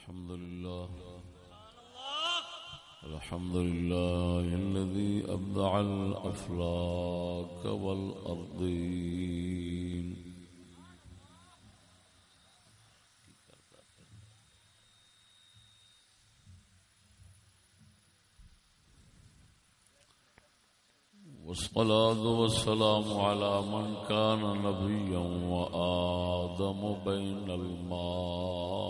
الحمد لله الحمد لله الذي أبدع الأفلاك والأرضين. والصلاة والسلام على من كان نبيا وآدم بين الماء.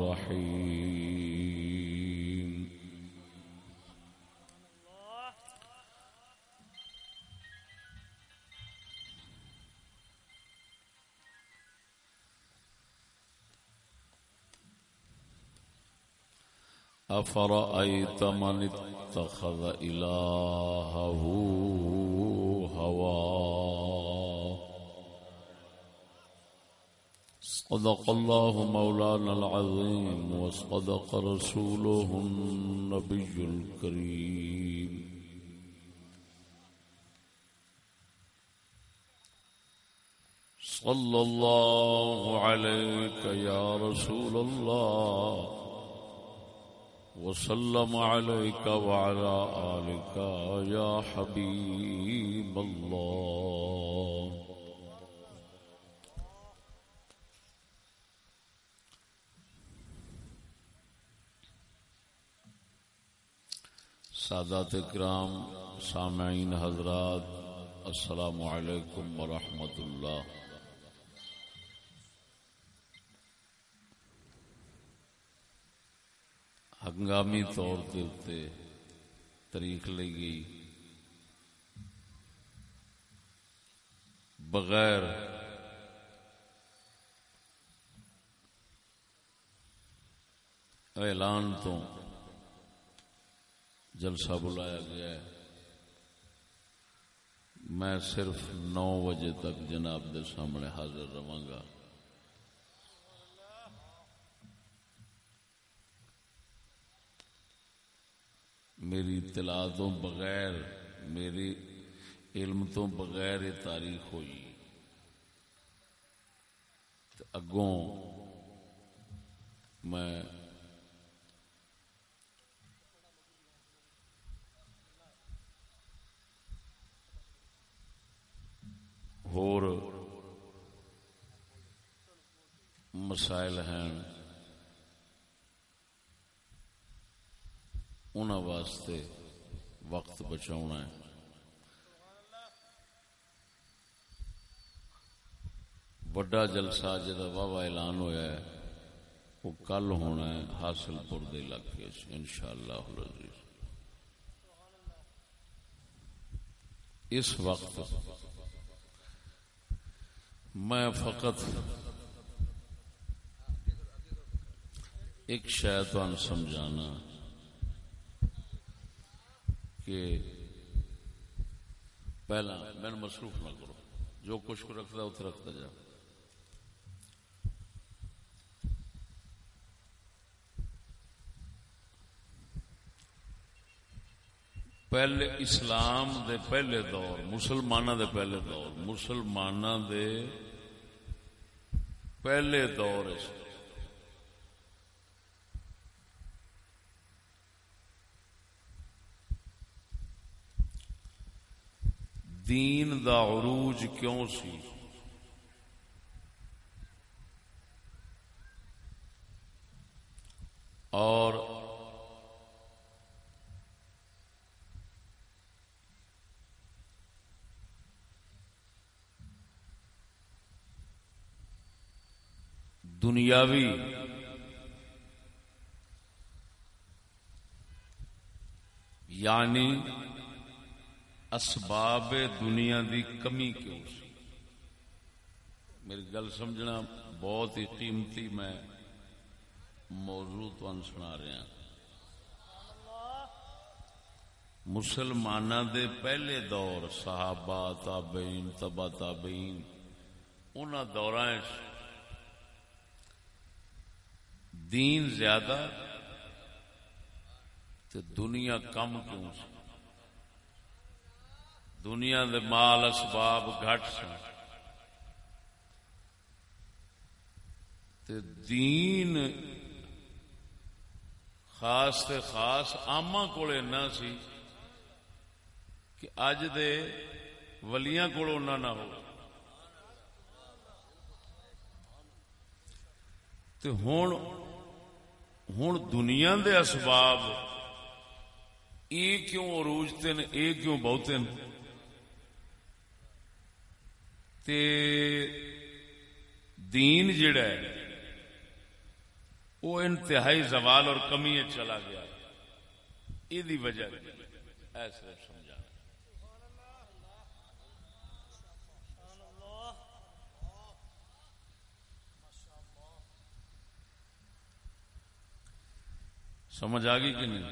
أفرأيت من اتخذ إلهه هواه؟ صدق الله مولانا العظيم وصدق رسوله النبي الكريم. صلى الله عليك يا رسول الله وسلم عليك وعلى آلك يا حبيب الله. سادات کرام سامعین حضرات، السلام علیکم ورحمۃ اللہ۔ ہنگامی طور کے تاریخ لی گئی۔ بغیر اعلان تو جلسہ بلایا گیا ہے۔ میں صرف نو بجے تک جناب دے سامنے حاضر رہا گا۔ میری اطلاع تو بغیر، میری علم تو بغیر یہ تاریخ ہوئی۔ اگوں میں ہور مسائل ہیں انہوں واسطے وقت بچاؤ ہے وڈا جلسہ جا واہ اعلان ہوا ہے وہ کل ہونا ہے حاصل پور علاقے ان شاء اللہ اس وقت میں فقط ایک شاید سمجھانا کہ پہلا میں مصروف نہ کرو جو کچھ کو رکھتا اتنے رکھتا جا۔ پہلے اسلام دے پہلے دور مسلمانوں دے پہلے دور مسلمانوں دے پہلے دور دین دا عروج کیوں سی؟ اور دنیاوی۔ یعنی اسباب دنیا دی کمی کیوں سی؟ میری گل سمجھنا بہت ہی قیمتی میں موضوع تو سنا رہا ہیں مسلمانوں دے پہلے دور، صحابہ، تابعین، تبا تابعین ان دور دین زیادہ تے دنیا کم کیوں سی؟ دنیا دے مال اسباب گھٹ سن۔ تے دین خاص تے خاص آما کول سی کہ اج دے ولیاں کو نہ ہو۔ ہوں ہوں دنیا دے اسباب یہ کیوں عروج تین یہ کیوں بہتے تے دین جڑا ہے وہ انتہائی زوال اور کمی چلا گیا۔ یہ وجہ ایسا سمجھ آ گئی کہ نہیں؟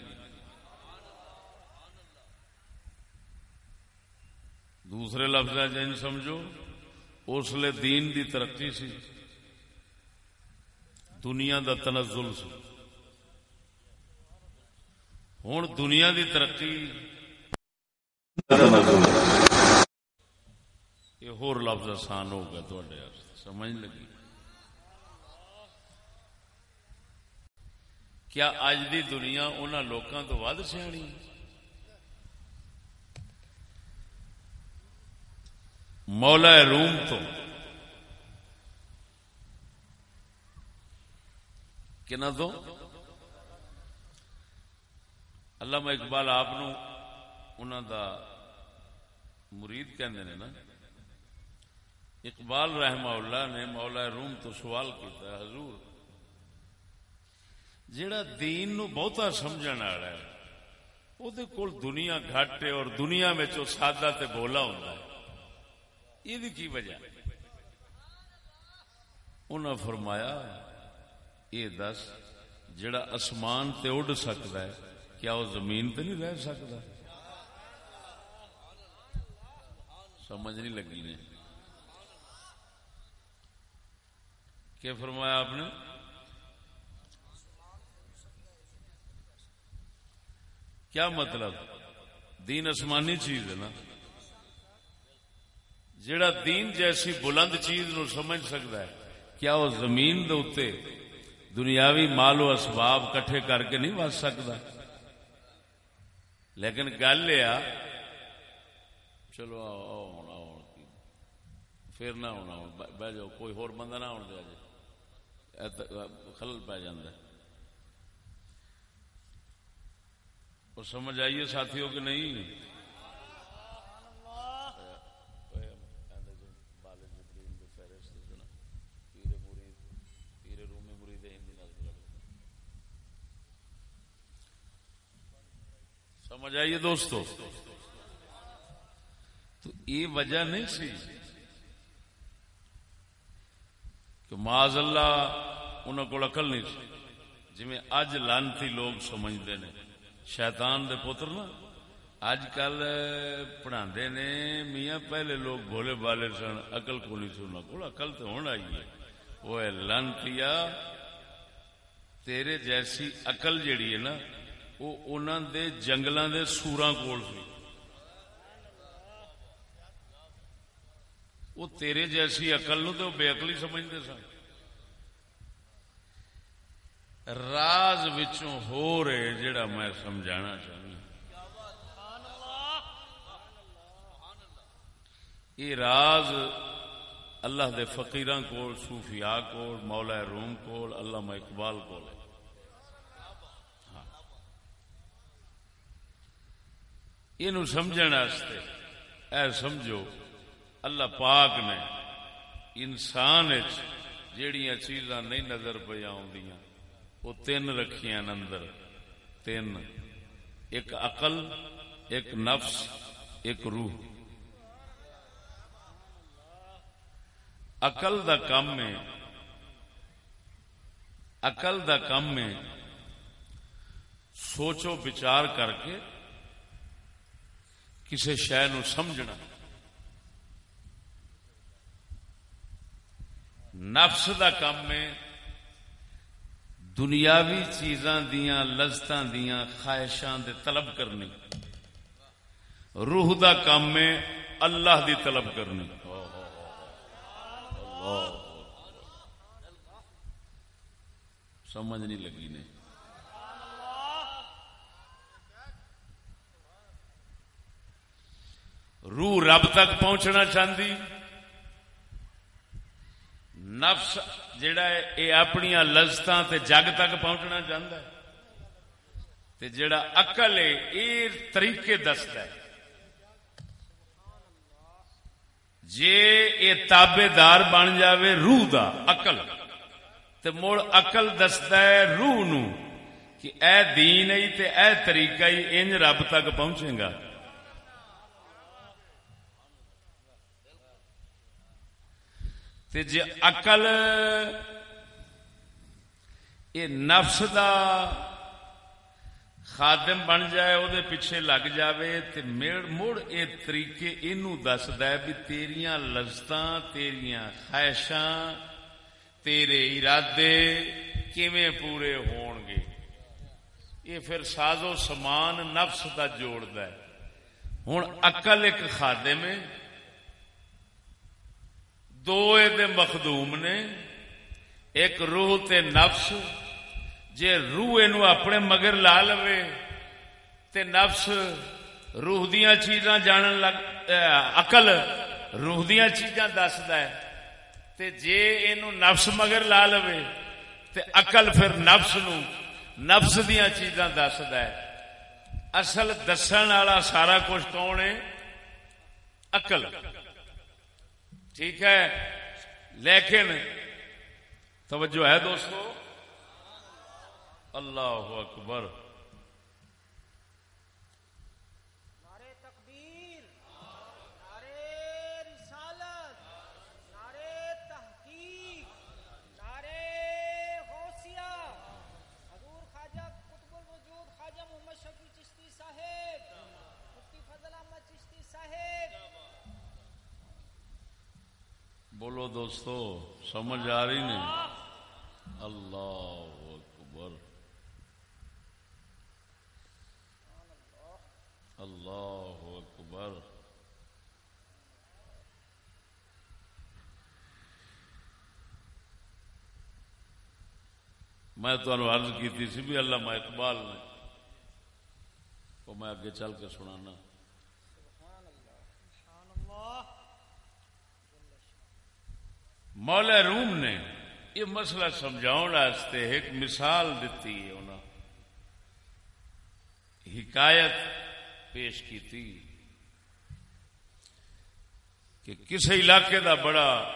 دوسرے لفظ جن سمجھو، اس لیے دین دی ترقی سی، دنیا دا تنزل سی۔ ہوں دنیا دی ترقی، یہ ہور لفظ آسان ہو گیا تھوڑے سمجھ لگی؟ کیا اج دی دنیا ان لوگوں تو ود سیانی مولا روم تو کنا تو علامہ اقبال آپ دا مرید کہندے نے نا، اقبال رحمہ اللہ نے مولا روم تو سوال کیتا حضور جڑا دین نو بہتا سمجھن والا ہے وہ دنیا گھٹ ہے اور دنیا میں جو سادہ تے بولا ہوتا ہے۔ یہ کی وجہ؟ انہاں فرمایا یہ دس جڑا اسمان تے اڈ سکتا ہے، کیا وہ زمین تے نہیں رہ سکتا سمجھ نہیں لگی نے۔ کیا فرمایا آپ نے؟ کیا مطلب؟ دین آسمانی چیز ہے نا۔ جڑا دین جیسی بلند چیز نو سمجھ سکتا ہے، کیا وہ زمین دے دنیاوی مال و اسباب کٹھے کر کے نہیں بچ سکتا لیکن گل یہ چلو پھر نہ ہونا بہ جاؤ، کوئی ہور بندہ نہ ہونا دیا جی خلل پی جائے اور سمجھ آئیے ساتھیوں کہ نہیں؟ سمجھ آئیے دوستو۔ تو یہ وجہ نہیں سی کہ معاذ اللہ انہوں کو اقل نہیں سی جی اج لانتی لوگ سمجھتے ہیں شیطان دے پتر نا اج کل پڑھا نے، میاں پہلے لوگ بھولے بالے سن اقل کو نہیں سننا۔ کو اقل تو ہونا آئی ہے۔ وہ لن پیا تیرے جیسی اقل جیڑی ہے نا، وہ انہوں دے جنگل دے سورا کول سی۔ وہ تیرے جیسی اقل نو تو بے اقلی سمجھتے سن۔ راز وچوں ہو رہے جڑا میں سمجھانا چاہوں۔ یہ راز اللہ دے فقیران کو صوفیاء کو مولا روم کو اللہ اقبال کو ہاں۔ یہ سمجھن سمجھنے اے سمجھو، اللہ پاک نے انسان جیڑیاں چیزاں نہیں نظر پہ آدیاں وہ تین رکھیا اندر۔ تین۔ ایک عقل، ایک نفس، ایک روح۔ عقل دا کام ہے۔ اقل دا کم میں سوچو، بچار کر کے کسی شہ نو سمجھنا۔ نفس دا کم میں دنیاوی چیزاں دیاں، لذتاں دیاں، خواہشاں دے طلب کرنی۔ روح دا کام میں اللہ دی طلب کرنی۔ سمجھ نہیں لگی نے۔ روح رب تک پہنچنا چاہتی نفس جڑا ہے یہ اپنی لذت جگ تک پہنچنا چاہتا ہے۔ تے جڑا اقل ہے یہ طریقے دستا ہے۔ جے یہ تابے دار بن جاوے روح دا اقل تے مڑ اقل دستا ہے روح نو کہ اے دین ہی تے اے طریقہ ہی انج رب تک پہنچے گا۔ تے جے اقل یہ نفس دا خادم بن جائے او دے پیچھے لگ جاوے تے مڑ اے طریقے اینو دسدا ہے بھی تیریاں لذتاں تیریاں خواہشاں تیرے ارادے کیویں پورے ہون گے یہ پھر ساز و سامان نفس دا جوڑدا ہے ہن عقل ایک خادم ہے دو دے مخدوم نے ایک روح تے نفس جے روح اینو اپنے مگر لا لوے تے نفس روح دیاں چیزاں جانن لگ عقل روح دیاں چیزاں دسدا ہے تے جے اینو نفس مگر لا لوے تے عقل پھر نفس نو نفس دیاں چیزاں دسدا ہے اصل دسن والا سارا کچھ کون ہے عقل ٹھیک ہے؟ لیکن توجہ ہے دوستو؟ اللہ اکبر نعرے تکبیر نعرے رسالت نعرے تحقیق نعرے غوثیہ حضور خواجہ قطب الوجود خواجہ محمد شفیع چشتی صاحب مفتی فضل احمد چشتی صاحب بولو دوستو، سمجھ آ رہی نہیں؟ اللہ اکبر۔ اللہ اکبر۔ میں تمہیں عرض کی سی بھی اللہ اقبال نے۔ تو میں اگے چل کے سنانا سبحان اللہ مولا روم نے یہ مسئلہ سمجھاؤ واسطے ایک مثال دیتی ہے انہوں حکایت پیش کی تھی کہ کس علاقے دا بڑا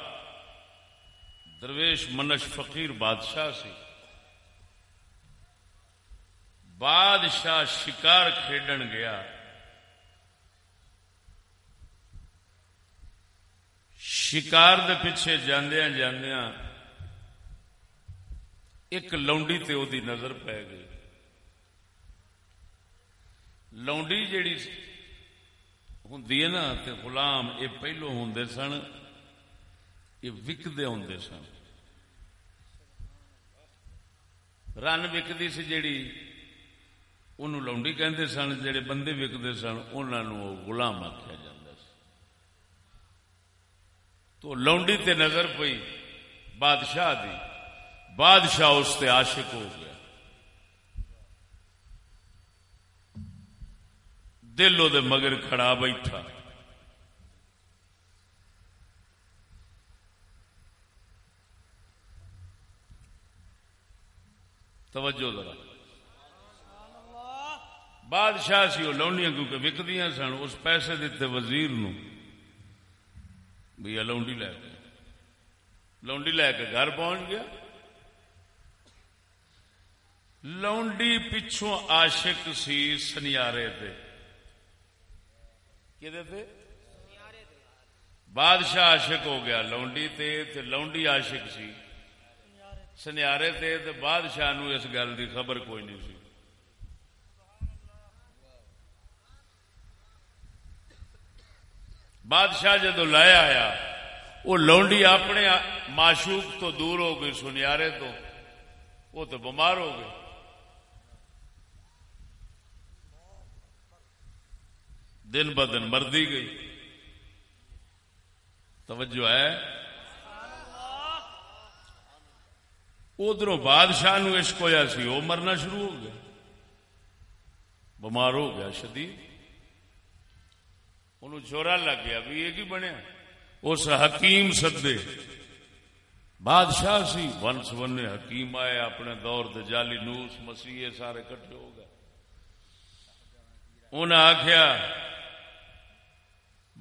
درویش منش فقیر بادشاہ سی، بادشاہ شکار کھیڈن گیا شکار دے پیچھے جاندیاں جاندیاں ایک لونڈی تے او دی نظر پی گئی لونڈی جیڑی ہوندی ہے نا تے غلام یہ پہلو ہوندے سن یہ وکدے ہوندے سن رن وکدی سی جیڑی انہوں لونڈی کہندے سن جڑے بندے وکدے سن انہوں غلام آخیا جاتا سی تو لونڈی تے نظر پئی، بادشاہ دی۔ بادشاہ اس تے عاشق ہو گیا۔ دل دے مگر کھڑا بیٹھا۔ توجہ ذرا۔ بادشاہ سی وہ لونڈیاں کیونکہ وکدیاں سن، اس پیسے دیتے وزیر نو۔ بھی لونڈی لے کے۔ لونڈی لے کے گھر پہنچ گیا۔ لونڈی پچھوں عاشق سی سنیارے تے۔ تے؟ بادشاہ عاشق ہو گیا لونڈی تے تے لونڈی عاشق سی۔ سنیارے تے تے بادشاہ نو اس گل دی خبر کوئی نہیں سی۔ بادشاہ جدو لایا آیا وہ لونڈی اپنے معشوق تو دور ہو گئی، سنیارے تو وہ تو بمار ہو گئے دن ب دن مردی گئی۔ توجہ ہے؟ ادھر بادشاہ نو عشق ہوا سی وہ مرنا شروع ہو گیا۔ بمار ہو گیا، شدید۔ انہوں چورا لگ گیا بھی یہ کی بنیا اس حکیم سدے۔ بادشاہ سی۔ ون حکیم آئے اپنے دور دے جالی نوس مسیح سارے کٹھے ہو گئے۔ انہیں آخیا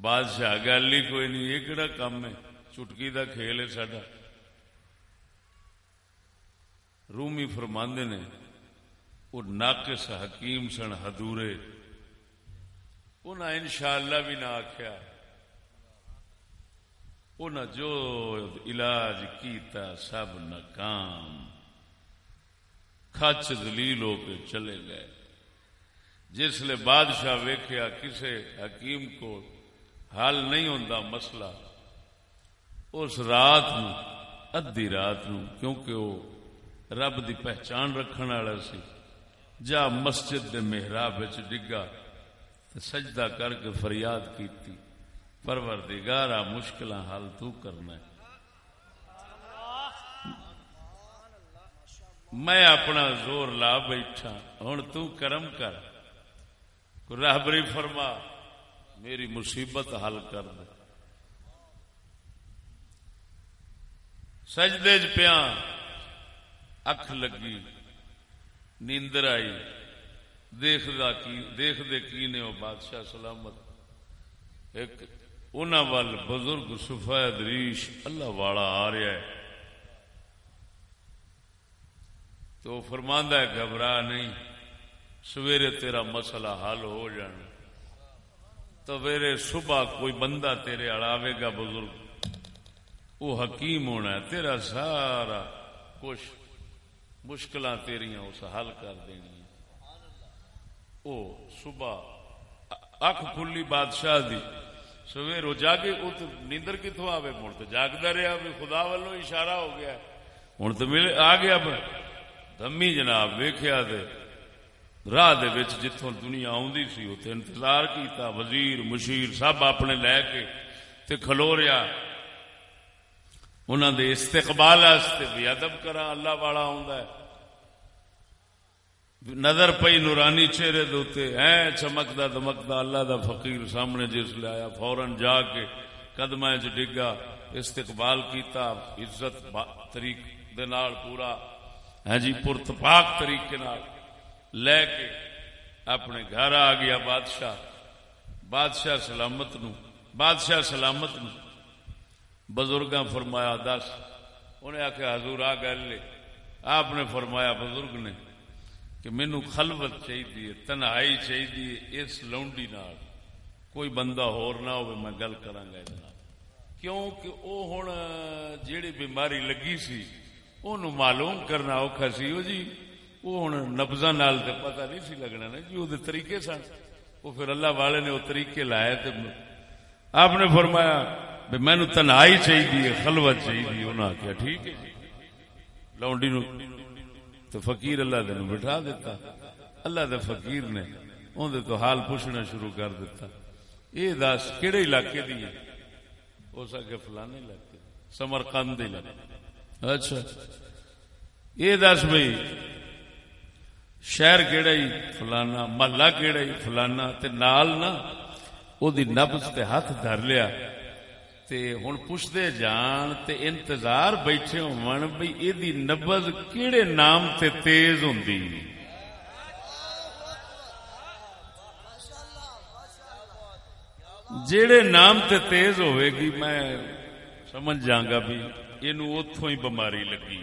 بادشاہ گل ہی کوئی نہیں، یہ کہڑا کام ہے؟ چٹکی دا کھیل ہے سڈا رومی فرماندے نے وہ ناقص حکیم سن ہدورے انہیں ان شاء اللہ بھی نہ آخیا انہیں جو علاج کیتا سب ناکام۔ کچ دلیل ہو کے چلے گئے۔ جسے بادشاہ ویخیا کسے حکیم کو حل نہیں ہوتا مسئلہ، اس رات نو ادی رات نو، کیونکہ وہ رب دی پہچان رکھنے والا سی، جا مسجد دے محراب ڈگا۔ سجدہ کر کے فریاد کیتی۔ پروردگارا مشکل حل تو کرنا ہے۔ میں اپنا زور لا بیٹھا ہوں تو کرم کر۔ راہبری فرما، میری مصیبت حل کر دے۔ سجدے چ پیا اکھ لگی، نیندر آئی۔ دیکھ دیکھ دے کی نے وہ بادشاہ سلامت؟ ایک انہوں وال بزرگ سفید ریش اللہ والا آ رہا ہے۔ تو فرماندہ ہے گھبرا نہیں، سویرے تیرا مسئلہ حل ہو جانا۔ تو میرے صبح کوئی بندہ تیرے اڑاوے گا بزرگ۔ وہ حکیم ہونا ہے، تیرا سارا کچھ مشکل تیریاں اس حل کر دینی۔ او صبح اک کھلی بادشاہ دی سویر وہ جاگے وہ تو نیندر کتوں آوے مڑ تو جاگتا رہا بھی خدا والو اشارہ ہو گیا ہوں تو ملے آ گیا دمی جناب ویخیا راہ جتوں دنیا آدھی سی اتنے انتظار کیتا وزیر مشیر سب اپنے لے کے تے کھلو رہا انہوں دے استقبال بھی ادب کرا اللہ والا آ نظر پئی نورانی چہرے دے ای چمکدا دمکدا اللہ دا فقیر سامنے جس لے آیا فورن جا کے قدم چ ڈگا، استقبال کیتا، عزت طریق دے نال پورا۔ ہے جی پرتپاک طریقے نال لے کے اپنے گھر آ گیا بادشاہ۔ بادشاہ سلامت نو، بادشاہ سلامت نو۔ بزرگاں فرمایا، دس انہیں آخیا حضور آ گل آپ نے فرمایا، بزرگ نے کہ مینو خلوت چاہیے تنہائی چاہیے اس لونڈی نال کوئی بندہ ہور نہ ہو میں گل کرا گا کیونکہ وہ ہوں جیڑی بیماری لگی سی اُن معلوم کرنا اوکھا سی۔ وہ جی وہ ہوں نبزا نال تو پتا نہیں سی لگنا نا جی وہ طریقے سن۔ وہ پھر اللہ والے نے وہ طریقے لائے تو آپ نے فرمایا مینو تنہائی چاہیے خلوت چاہیے انہوں نے آخیا ٹھیک ہے جی۔ لونڈی نو تو فقیر اللہ دن بٹھا دیتا۔ اللہ دے فقیر نے اندر تو حال پوچھنا شروع کر دیتا۔ یہ دس کہڑے علاقے دی ہے؟ ہو سکے فلانے علاقے سمر کند اچھا۔ یہ دس بھائی، شہر کہڑا ہی فلانا، محلہ کہڑا ہی فلانا تے نال نا او دی نبز تے ہاتھ دھر لیا۔ ہوں پوچھتے جان تے انتظار بیٹھے ہون بھئی اے دی نبز کیڑے نام تے تیز ہوں جیڑے نام تے تیز ہوئے گی، میں سمجھ جاگا بھی یہ اتوں ہی بماری لگی۔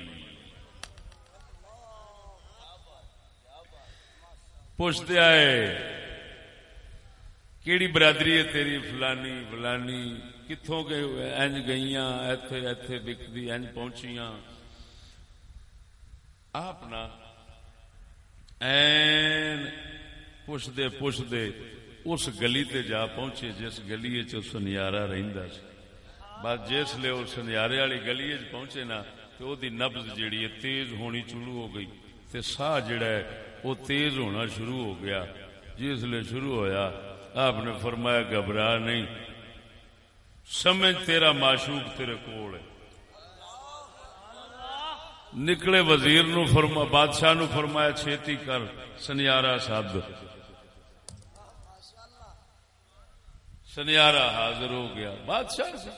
پوچھتے آئے، کیڑی برادری ہے تیری؟ فلانی فلانی۔ کتوں گئے اج گئی ایتھے ایتھے بکتی اج پہنچیاں۔ آپ نا این پوچھتے پوچھتے اس گلی تے جا پہنچے جس گلی چ سنیارا رہندا سی۔ بس جس لے وہ سنیارے والی گلی چ پہنچے نا تو او دی نبض جیڑی ہے تیز ہونی شروع ہو گئی۔ تے ساہ جڑا ہے وہ تیز ہونا شروع ہو گیا۔ جس لے شروع ہویا، آپ نے فرمایا گھبرا نہیں۔ سمجھ تیرا معشوق تیرے کول ہے۔ نکلے وزیر نو فرما، بادشاہ نو فرمایا چھیتی کر سنیارا سد سنیارا حاضر ہو گیا۔ بادشاہ سے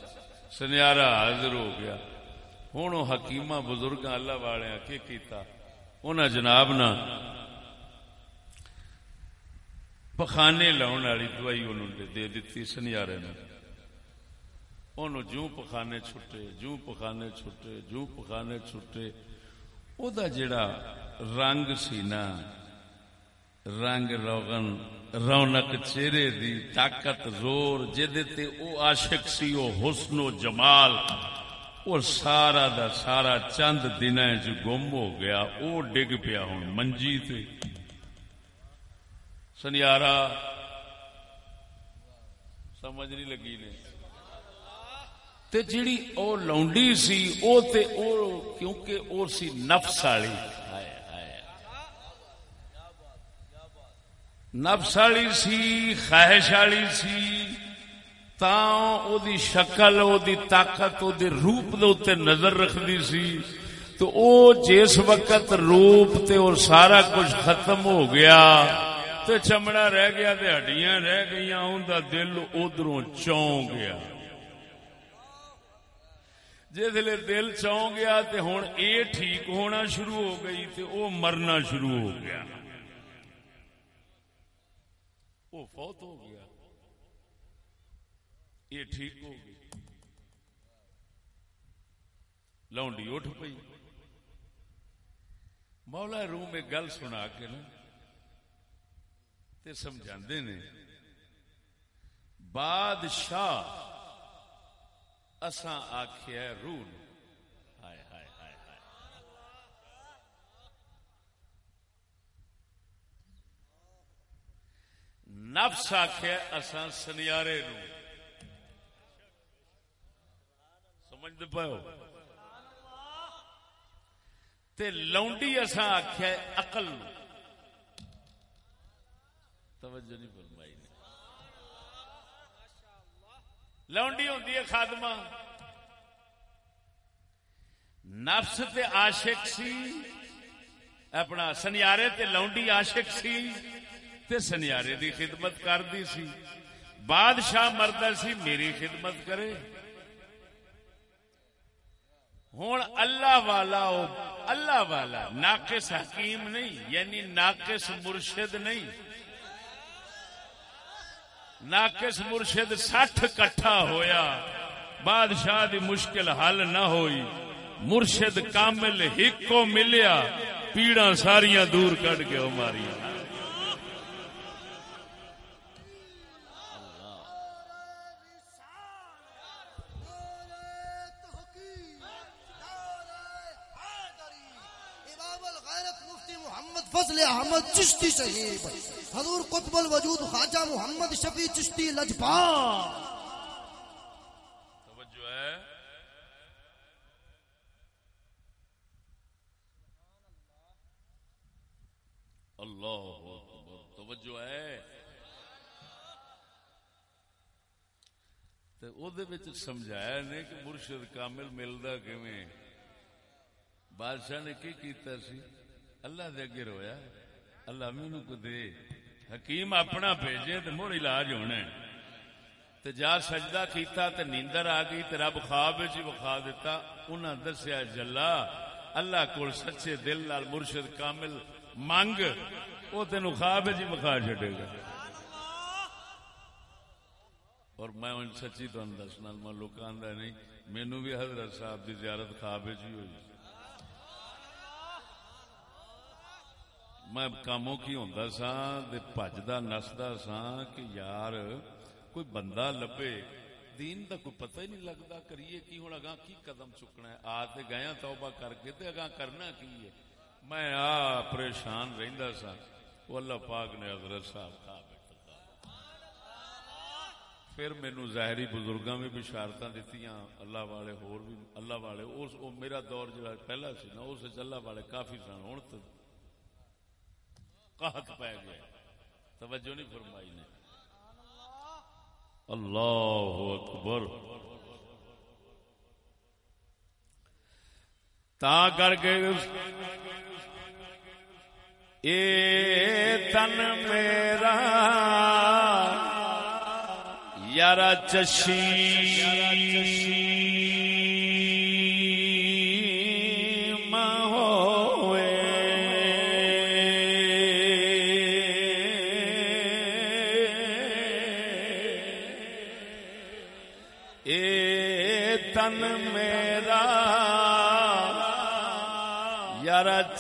سنیارا حاضر ہو گیا۔ ہوں وہ حکیمہ بزرگ اللہ والے کی کیتا؟ انہاں جناب نا پخانے لاؤن والی دوائی انہوں نے دے دیتی سنیارے نے انہوں جوں پخانے چھٹے، جوں پخانے چھٹے، جوں پخانے چھٹے۔ او دا جڑا رنگ سی نا، رنگ روغن، رونق چہرے دی طاقت زور جدے تے او عاشق سی، او حسن و جمال۔ او سارا دا سارا چند دن چ گم ہو گیا، او ڈگ پیا ہوں منجی تے۔ سنیارا، سمجھ نہیں لگی نے۔ تے جیڑی او لونڈی سی، او تے او کیونکہ او سی نفس والی نفس والی سی، خواہش والی سی تا او دی شکل، او دی طاقت، او دی روپ دے اوتے نظر رکھدی سی۔ تو او جس وقت روپ تے اور سارا کچھ ختم ہو گیا، تے چمڑا رہ گیا تے ہڈیاں رہ گئیاں اون دا دل ادھروں چون گیا۔ جسے دل چون گیا تے ہن اے ٹھیک ہونا شروع ہو گئی تے او مرنا شروع ہو گیا۔ وہ فوت ہو گیا۔ یہ ٹھیک ہو گئی۔ لونڈی اٹھ پئی۔ مولا روم ایک گل سنا کے نا، تے سمجھا نے، بادشاہ اساں آخیا روح ہائے ہائے ہائے ہائے۔ نفس آخیا اساں سنیارے نو۔ سمجھتے پاؤ تے لونڈی اساں آخیا اقل توجہ نہیں فرمائی نے لونڈی ہوتی ہے خادمہ۔ نفس تے عاشق سی، اپنا سنیارے تے لونڈی عاشق سی، تے سنیارے دی خدمت کردی سی۔ بادشاہ مرد سی، میری خدمت کرے۔ ہوں اللہ والا اللہ والا، ناقص حکیم نہیں یعنی ناقص مرشد نہیں۔ ناقص مرشد سٹھ کٹھا ہویا، بادشاہ دی مشکل حل نہ ہوئی، مرشد کامل ہک کو ملیا پیڑا ساریاں دور کٹ کے ماری فضل احمد چشتی صحیح حضور قطب الوجود خواجہ محمد شفیع چشتی لجپا توجہ ہے۔ اللہ اکبر، توجہ ہے۔ تے او دے وچ سمجھایا نے کہ مرشد کامل ملدا کیویں؟ بادشاہ نے کی کیتا سی؟ اللہ دے اگے رویا۔ اللہ مینو کو دے۔ حکیم اپنا بھیجے تے مڑ علاج ہونا ہے۔ تے جا سجدہ کیتا تے نیندر آ گئی تے رب خواب وچ وکھا دیتا انہاں دسیا جلا، اللہ کول سچے دل نال مرشد کامل منگ، او تینو خواب وچ وکھا چھڈے گا۔ اور میں ان سچی تو دسنا، میں لوکاں آندا نہیں، مینوں بھی حضرت صاحب دی زیارت خواب وچ ہوئی۔ میں کاموں کی ہوندا سا تے بھجدا نسدا سا کہ یار کوئی بندہ لبے، دین دا کوئی پتہ ہی نہیں لگدا، کریے کی ہن، اگاں کی قدم چکنا ہے؟ آ تے گئے ہاں توبہ کر کے تے اگاں کرنا کی ہے؟ میں آ پریشان رہندا سا۔ وہ اللہ پاک نے حضرت صاحب کہا پھر مینو ظاہری بزرگاں بھی بشارت دیتی اللہ والے ہور بھی، اللہ والے، اس او میرا دور جڑا پہلا سی نا، اس اللہ والے کافی سن۔ ہوں تو قحط پی گیا توجہ نہیں فرمائی نے۔ اللہ اکبر۔ تا کر کے اے تن میرا یار چشی۔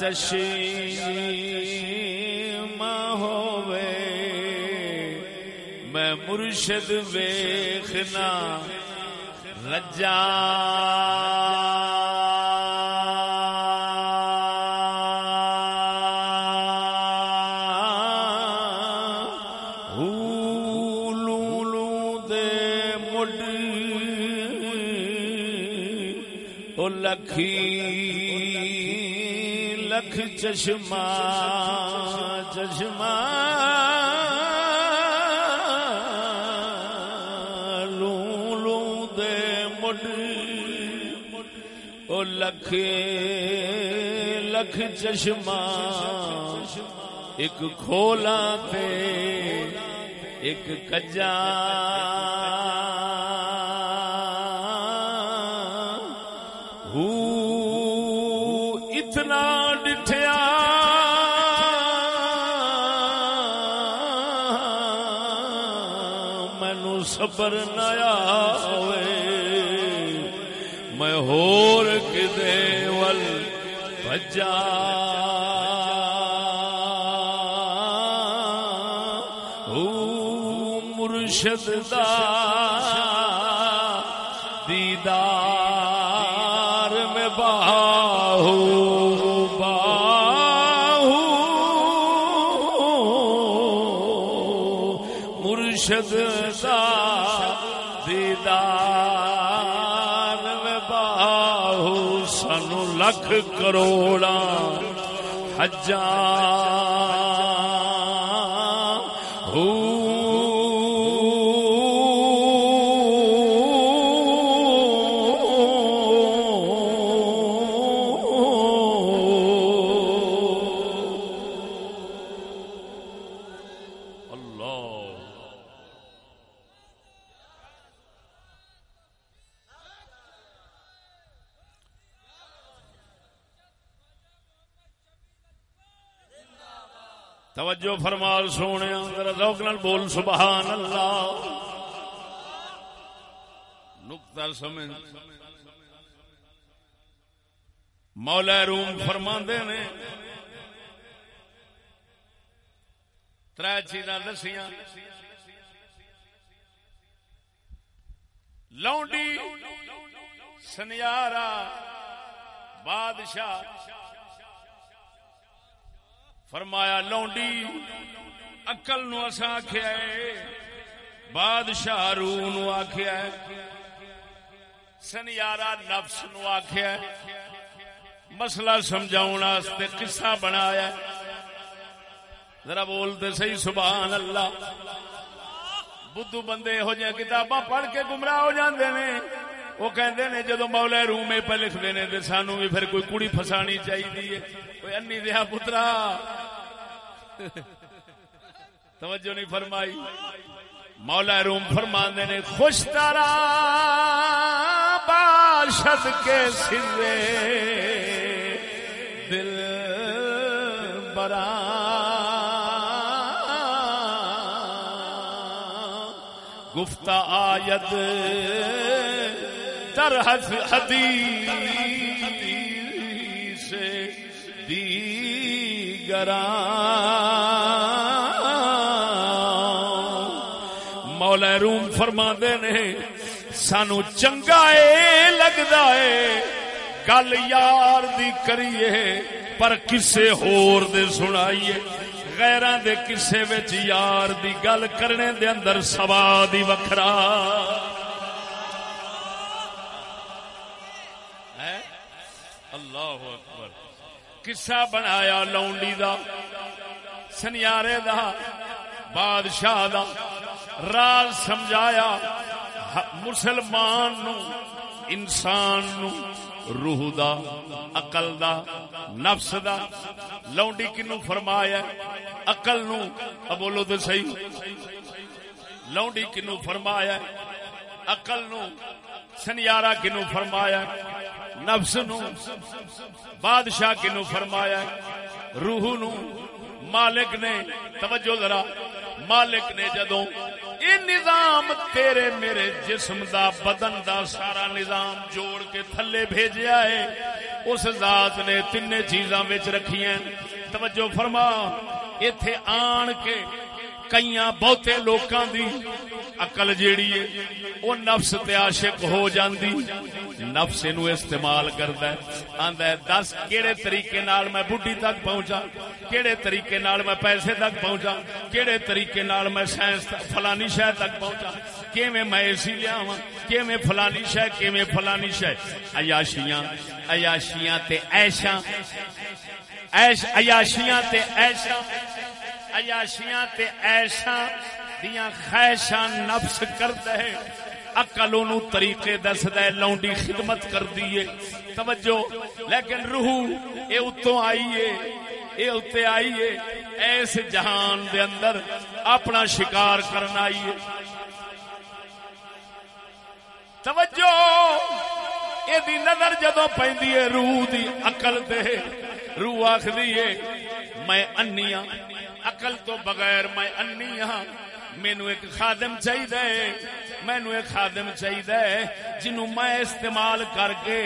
یار چشی میں مرشد ویخنا رجا۔ لکھی۔ لکھ چشمہ چشمہ لوں لوں دے مڈ۔ او لکھ لکھ چشمہ، ایک کھولا تے، ایک کجا۔ صبر نیا ہوئے۔ میں ہور کدے ول بجا کروڑا حجاں توجہ فرمال سونے ذوق نال بول سبحان اللہ نقطہ سمجھ مولا روم فرماندے نے تر چیزاں دسیاں لونڈی سنیارا بادشاہ فرمایا لونڈی اکل نو اسا آخیا ہے، بادشاہ روح نو آخیا ہے سنیارا نفس نو آخیا ہے۔ مسئلہ سمجھاؤن واسطے قصہ بنایا ہے۔ ذرا بولتے صحیح، سبحان اللہ۔ بدھو بندے ہو جائے کتاباں پڑھ کے گمراہ ہو جاندے نے۔ وہ کہندے نے جدو مولا رومے پہ لکھتے نے، تے سانو بھی پھر کوئی کڑی فسانی چاہیے کوئی انی دیا پترا۔ توجہ نہیں فرمائی۔ مولا روم فرماندے نے، خوش تارا باشد کے سرے۔ دل برا۔ گفتہ آیت در حدیث دیگران۔ مولا روم فرما نے، سانو چنگا اے ہے گل یار دی کریے، پر کسے ہور دے سنائیے۔ غیراں دے کسے وچ یار دی گل کرنے دے اندر سواد ہی وکھرا۔ اللہ اکبر۔ قصہ بنایا لونڈی دا، سنیارے دا، بادشاہ دا۔ راز سمجھایا مسلمان نو، انسان نو، روح دا، عقل دا، نفس دا، لونڈی کنو فرمایا، عقل نو، اب بولو تو صحیح، لونڈی کنو فرمایا، عقل نو سنیارا کنو فرمایا، نفس نو، بادشاہ کنو فرمایا، روح نو، مالک نے، توجہ ذرا مالک نے جدوں یہ نظام تیرے میرے جسم دا بدن دا سارا نظام جوڑ کے تھلے بھیجیا ہے، اس ذات نے تین چیزاں وچ رکھی ہیں۔ توجہ فرما، ایتھے آن کے کئی بہتے لوکاں دی عقل جیڑی ہے وہ نفس تے عاشق ہو جاندی۔ نفس نو استعمال کردا ہے۔ آندا ہے، دس کیڑے طریقے نال میں بڈھی تک پہنچا، کیڑے طریقے نال میں پیسے تک پہنچا، کیڑے طریقے نال میں سائنس فلانی شہر تک پہنچا۔ کیویں میں اے سی لیاواں، کیویں فلانی شے، کیویں فلانی شے۔ عیاشیاں عیاشیاں تے عیشاں۔ عیش، عیاشیاں تے عیشاں۔ عیاشیاں تے عیشاں۔ دیاں خواہشاں نفس کردا ہے، عقل اونوں طریقے دسدا ہے، لونڈی خدمت کردی ہے۔ توجہ، لیکن روح اے اتوں آئی ہے، اے اتے آئی ہے، ایس جہان دے اندر اپنا شکار کرنا آئی ہے۔ توجہ یہ دی نظر جدو پیندی ہے روح دی عقل تے روح آخدی ہے، میں انی ہاں عقل تو بغیر میں انی ہاں مینو ایک خادم چاہیے، مینو ایک خادم چاہیے جنوں میں استعمال کر کے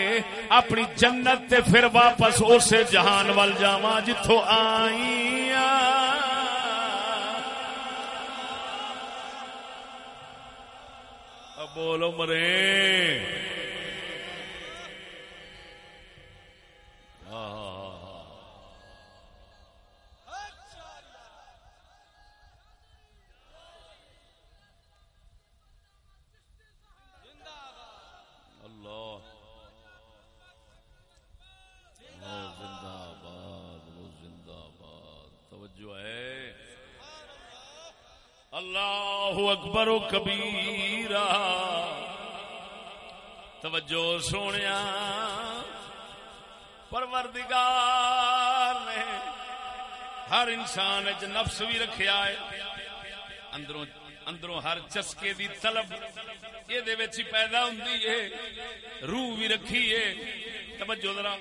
اپنی جنت تے پھر واپس اسے جہان وال جاواں جتھوں آئی بولو مرے۔ اللہ اللہ اکبر و کبیرہ۔ توجہ سونے پروردگار نے ہر انسان چ نفس بھی رکھیا ہے۔ اندروں اندروں ہر چسکے دی طلب یہ پیدا ہوندی ہے۔ روح بھی رکھی ہے۔ توجہ ذرا۔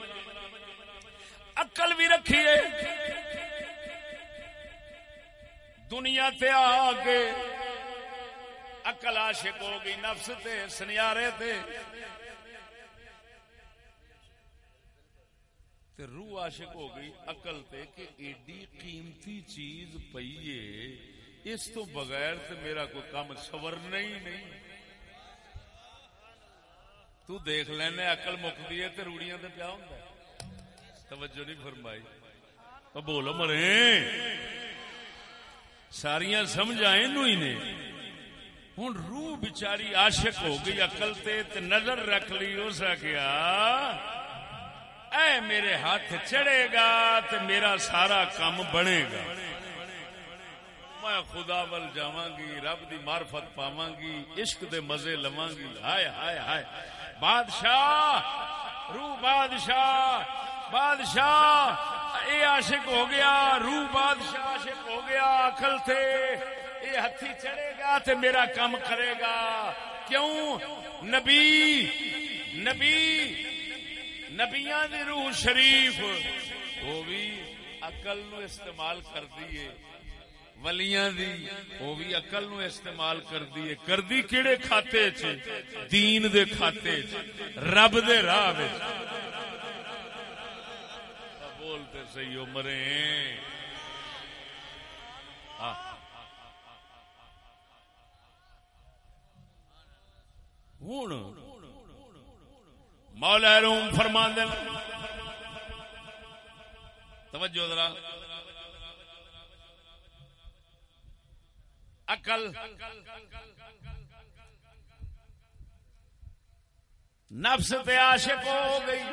عقل بھی رکھی ہے۔ دنیا تے آ کے اقل عاشق ہو گئی نفس تے، سنیارے تے۔ تے روح عاشق ہو گئی عقل تے کہ ایڈی قیمتی چیز پئی ہے۔ اس تو بغیر تے میرا کوئی کام سورنا ہی نہیں۔ تو دیکھ لینا عقل مکتی ہے تے روڑیاں تے پیا ہوندا توجہ نہیں فرمائی۔ او بولو مرے۔ ساریاں سمجھائیں نو ہی نے۔ ہوں روح بچاری عاشق ہو گئی، عقل تے تے نظر رکھ لی اس آخیا اے میرے ہاتھ چڑھے گا تے میرا سارا کام بنے گا۔ میں خدا ول جاواں گی، رب دی معرفت پاواں گی، عشق دے مزے لواں گی۔ ہائے ہائے ہائے۔ بادشاہ، روح بادشاہ بادشاہ۔ اے عاشق ہو گیا، روح بادشاہ عاشق ہو گیا، عقل تھے اے ہتھی چڑھے گا تے میرا کام کرے گا۔ کیوں؟ نبی نبی، نبیاں دی روح شریف۔ وہ بھی عقل نو استعمال کر دیے ولیاں دی وہ بھی عقل نو استعمال کر دیے کر دی کیڑے کھاتے چ دین دے کھاتے چ رب دے راہ وچ۔ بولتے صحیح عمرے ہاں ہوں مولا روم فرما توجہ ذرا۔ عقل۔ نفس تے عاشق ہو گئی۔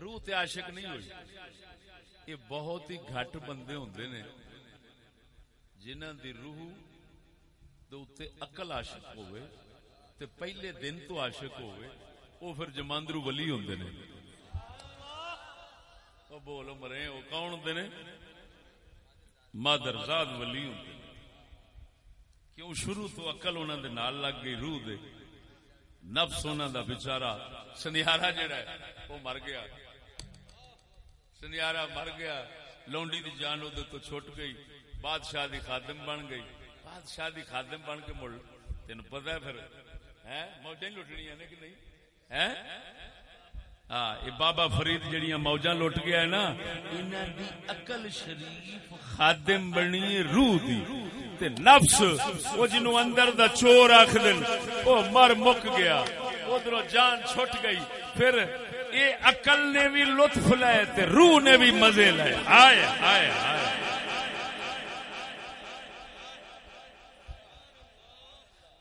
روح تے عاشق نہیں ہوئی۔ یہ بہت ہی گھٹ بندے ہوندے نے۔ جنہاں دی روح دے اوتے عقل عاشق ہوئے تے پہلے دن تو عاشق ہوئے وہ پھر جماندرو ولی ہوندے نے۔ او بولو مرے وہ کون ہوندے نے؟ مادر ولی ہوندے نے۔ کیوں شروع تو عقل انہاں دے نال لگ گئی، روح دے؟ نفس انہاں دا بچارا سنیارا جڑا ہے، وہ مر گیا۔ سنیارا مر گیا۔ لونڈی دی جان وہ تو چھٹ گئی۔ بادشاہ دی خادم بن گئی۔ بادشاہ دی خادم بن کے مڑ تین پتا ہے پھر؟ ہیں؟ موجیں لٹنی نے کہ نہیں؟ ہیں؟ ہاں، یہ بابا فرید جڑیاں موجاں لٹ گیا ہے نا، انہاں دی عقل شریف خادم بنی روح دی تے نفس، وہ جنوں اندر دا چور آکھ دین او مر مک گیا، ادھروں جان چھٹ گئی، پھر اے عقل نے بھی لطف لے تے روح نے بھی مزے لے آئے آئے آئے۔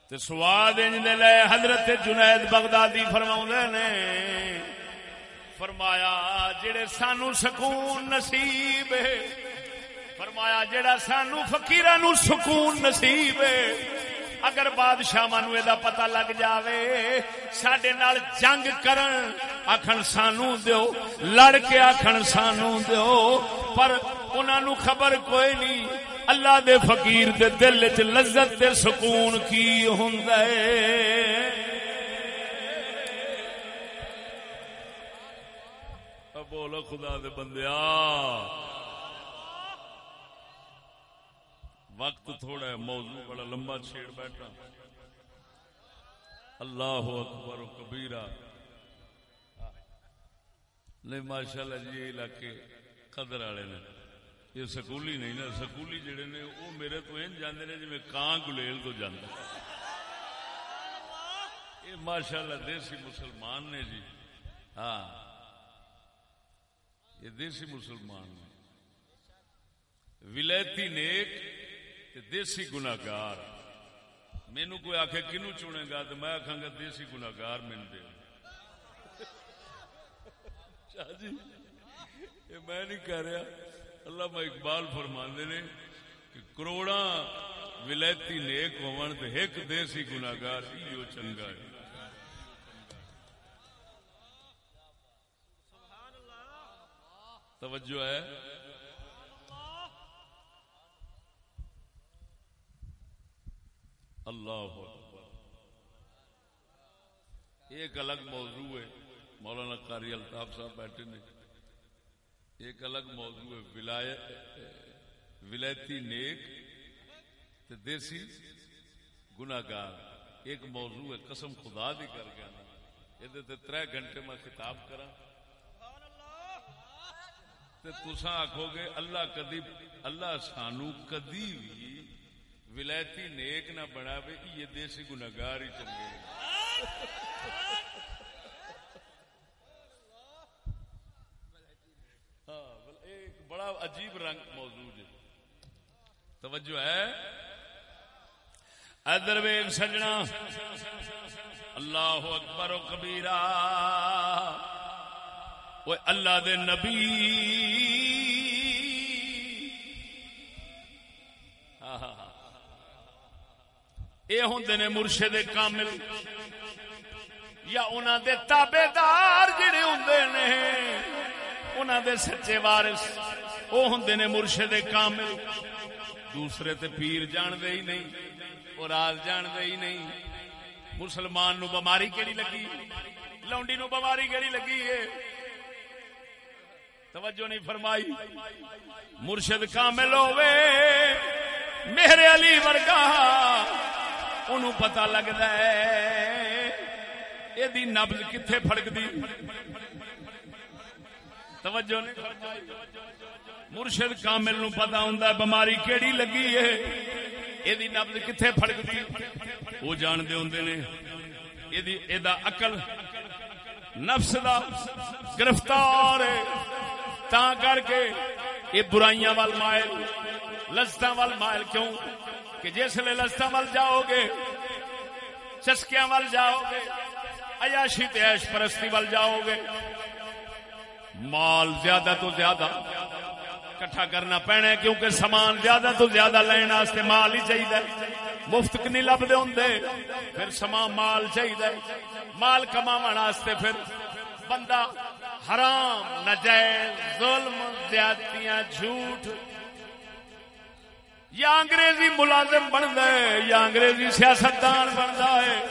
تے سواد انج دے لے، حضرت جنید بغدادی فرماؤندے نے فرمایا، جڑے سانو سکون نصیب ہے، فرمایا، جڑا سانو فقیراں سکون نصیب ہے، اگر بادشاہ مانو دا پتہ لگ جاوے سڈے نال جنگ کرن آخن سانو دیو، لڑ کے آخن سانو دیو، پر انہاں نو خبر کوئی نہیں، اللہ دے فقیر دے دل چ لذت تے سکون کی ہوندا ہے۔ بولو خدا دے بندیا وقت تھوڑا ہے، موضوع بڑا لمبا چھیڑ بیٹھا۔ اللہ اکبر و کبیرہ۔ نہیں ماشاء اللہ جی یہ علاقے قدر والے نے۔ یہ سکولی نہیں نا، سکولی جڑے نے، وہ میرے تو این جانے نے جی کان گلیل تو جانا یہ ماشاء اللہ دیسی مسلمان نے جی۔ ہاں۔ یہ دیسی مسلمان نے ولایتی نیک تے دیسی گناگار مینو کوئی آخ کنو چنے گا تو میں آخا گا دیسی گناگار مین دے۔ شاہ جی یہ میں نہیں کہہ رہا۔ اللہ میں اقبال فرماندے نے کہ کروڑا ولایتی نیک ہون تے ایک دیسی گناگار ایو چنگا ہے۔ توجہ ہے۔ اللہ ایک الگ موضوع ہے۔ مولانا قاری الطاف صاحب بیٹھے نے۔ ایک الگ موضوع ہے۔ ولایتی نیک تے دیسی گناگار ایک موضوع ہے قسم خدا دی کر گیا یہ تر گھنٹے میں خطاب کرا تے تساں آکھو گے اللہ کدی اللہ سانو کدی بھی ولایتی نیک نہ بنا یہ دیسی گناگار ہی چنگے ہاں ایک بڑا عجیب رنگ موجود ہے توجہ ہے؟ ادر ویگ سجنا، اللہ اکبر و کبیرہ۔ وہ اللہ دے نبی یہ ہوں نے مرشد کامل یا انہوں دے تابے دار جڑے ہوں نے انہوں دے سچے وارث وہ ہوں نے مرشد کامل دوسرے تے پیر جان دے ہی نہیں اور راز جان دے ہی نہیں مسلمان نو بماری کیڑی لگی لونڈی نو بماری کیڑی لگی ہے توجہ نہیں فرمائی۔ مرشد کامل ہوے میرے علی ورگا، انہوں پتا لگتا ہے۔ یہ نبز کتنے فڑکتی توجہ نہیں فرمائی۔ مرشد کامل نو پتا ہوں بماری کیڑی لگی ہے۔ یہ نبز کتنے فڑکتی وہ جانتے ہوں نے۔ یہ اقل نفس دا گرفتار ہے۔ تا کر کے یہ برائیاں وال مائل لذت وال مائل کیوں؟ کہ جس لے لذت وال جاؤ گے، چسکیاں وال جاؤ گے، عیاشی تے عیش پرستی وال جاؤ گے۔ مال زیادہ تو زیادہ کٹھا کرنا پینا ہے، کیونکہ سامان زیادہ تو زیادہ لین واسطے مال ہی چاہیے مفت نہیں لبدے ہوندے پھر سامان مال چاہیے مال کما واسطے پھر بندہ حرام، نجائز، ظلم، زیادتیاں، جھوٹ۔ یا انگریزی ملازم بنتا ہے، یا انگریزی سیاستدان بنتا ہے۔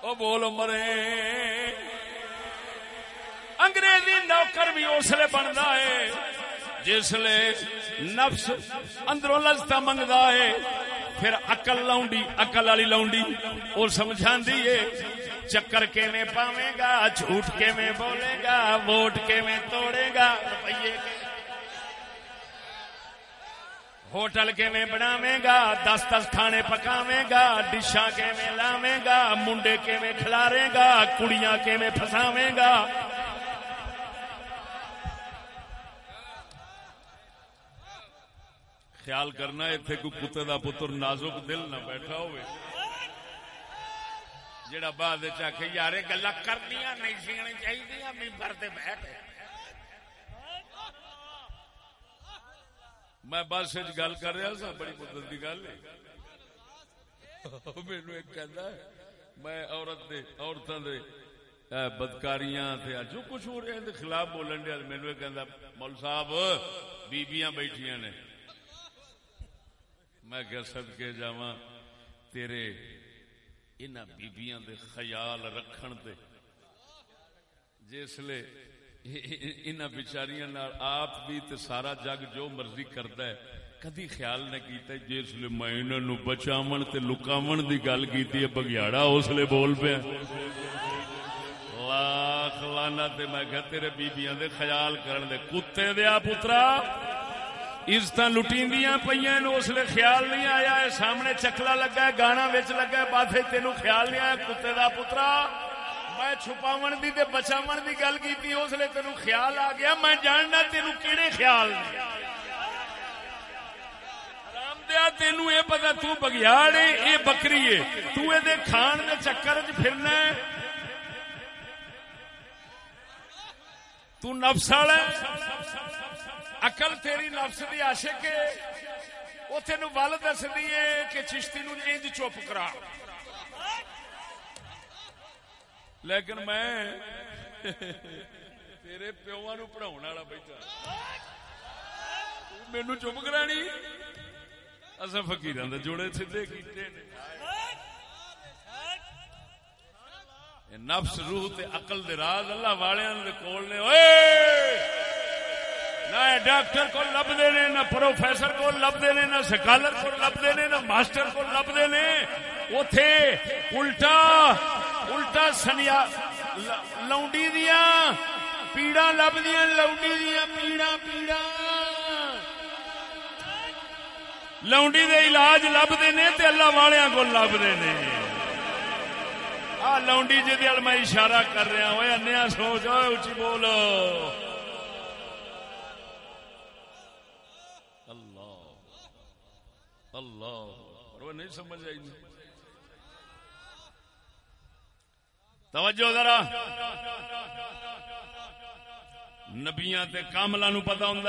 او بول مرے انگریزی نوکر بھی اسلے بنتا ہے جسلے نفس اندروں لذتا منگتا ہے۔ پھر اکل لاؤنڈی اکل والی لاؤنڈی، وہ سمجھا ہے، چکر کے میں پاوے گا جھوٹ کے میں بولے گا ووٹ کے میں توڑے گا روپیے کے ہوٹل کے میں بناوے گا دس دس کھانے پکاوے گا ڈشاں کے میں لاوے گا منڈے کے میں کھلارے گا کڑیاں کے میں پھساوے گا خیال کرنا اتنے کوئی کتے دا پتر نازک دل نہ بیٹھا ہوئے۔ جڑا بعد چاہے یار گلا کرنیا نہیں، سینے چاہیے ممبر سے بیٹھ۔ میں بس گل کر رہا سا، بڑی مدد کی گل مینو ایک کہتا میں عورت دے عورتوں دے بدکاریاں جو کچھ ہو رہا ہے خلاف بولن دیا مینو ایک مول صاحب، بیبیاں بیٹھیاں نے۔ میں کیا سد کے جا تیرے ان بیبیاں دے خیال رکھن دے جسلے ان بچاریاں آپ بھی تے سارا جگ جو مرضی کرتا ہے، کدی خیال نہ کیتا جس لیے میں انہوں نے بچاون تے لکاون دی گل کیتی ہے، بگیاڑا اس لیے بول پیا۔ لاکھ لانا تے میں کہا، تیرے بیبیاں دے خیال کرن دے۔ کتے دیا پترا! عزت لٹیندیاں پہ اس لیے خیال نہیں آیا ہے سامنے چکلا لگا ہے، گانا بچ لگا ہے بات تینوں خیال نہیں آیا، کتے دا پترا، میں چھپاون دی تے بچاون دی گل کی اس لیے تینوں خیال آ گیا، میں جاننا تینوں کیڑے خیال دیا، تینوں یہ پتا تو بگیاڑ ہے یہ بکری ہے تو یہ کھان دے چکر چ پھرنا تو نفس والا اقل تیری نفس دی عاشق ہے وہ تین ول دس دیے کہ چشتی نو انج چپ کرا لیکن میں تیرے پیو نو پڑھاؤ والا بیٹھا مینو چپ کرانی اصا فکیر جوڑے سیدے کیتے نفس روح تے عقل دے راز اللہ والوں دے کول نے اوئے نہ ڈاکٹر کو لبتے نے نہ پروفیسر کو لبتے نے نہ سکالر کو لبتے نے نہ ماسٹر کو لبتے نے اتے الٹا الٹا سنیا لونڈی دیا پیڑا لبدیا لونڈی دیا پیڑا پیڑا لونڈی دے علاج لبتے نے تے اللہ والوں کو لبتے نے آ لونڈی جی میں اشارہ کر رہا ہوں انیا سوچ اچھی بولو۔ اللہ وہ نہیں سمجھ آئی۔ توجہ ذرا۔ نبیاں تے کاملا نو پتا ہوں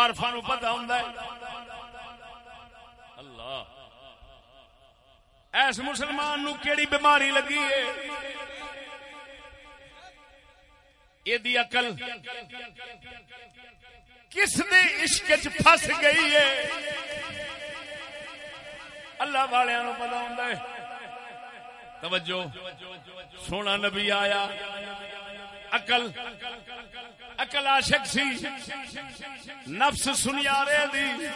آرفا نو پتا ہوں اللہ۔ ایس مسلمان نو کیڑی بیماری لگی ہے؟ یہ اقل کس نے عشق پھس گئی ہے؟ اللہ والوں پتا ہوں توجہ۔ سونا نبی آیا۔ اقل اقل عاشق سی۔ نفس سنیا دی۔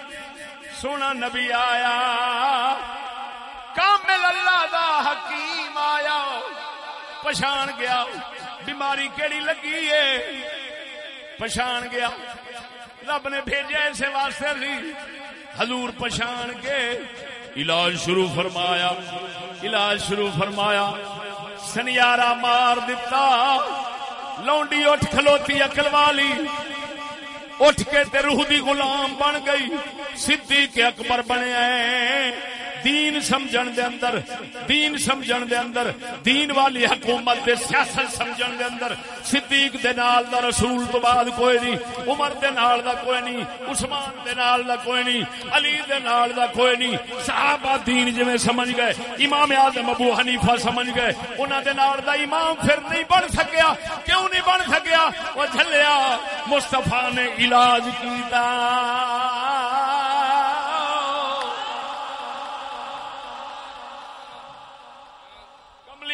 سونا نبی آیا۔ کامل اللہ دا حکیم آیا۔ پچھان گیا۔ بیماری کیڑی لگی ہے؟ پچھان گیا۔ رب نے بھیجا اسے واسطے سی۔ حضور پچھان کے علاج شروع فرمایا۔ علاج شروع فرمایا۔ سنیارا مار دتا۔ لونڈی اٹھ کھلوتی اکل والی۔ اٹھ کے تے روح دی غلام بن گئی۔ صدیق اکبر بنے۔ دین سمجھن دے اندر، دین سمجھن دے اندر، دین والی حکومت دے سیاست سمجھن دے اندر، صدیق دے نال دا رسول تو بعد کوئی نہیں، عمر دے نال دا کوئی نہیں، عثمان دے نال دا کوئی نہیں، علی دے نال دا کوئی نہیں۔ صحابہ دین جویں سمجھ گئے، امام اعظم ابو حنیفہ سمجھ گئے، انہاں دے نال دا امام پھر نہیں بن سکیا، کیوں نہیں بن سکیا؟ وہ جھلیا، مصطفی نے علاج کیتا۔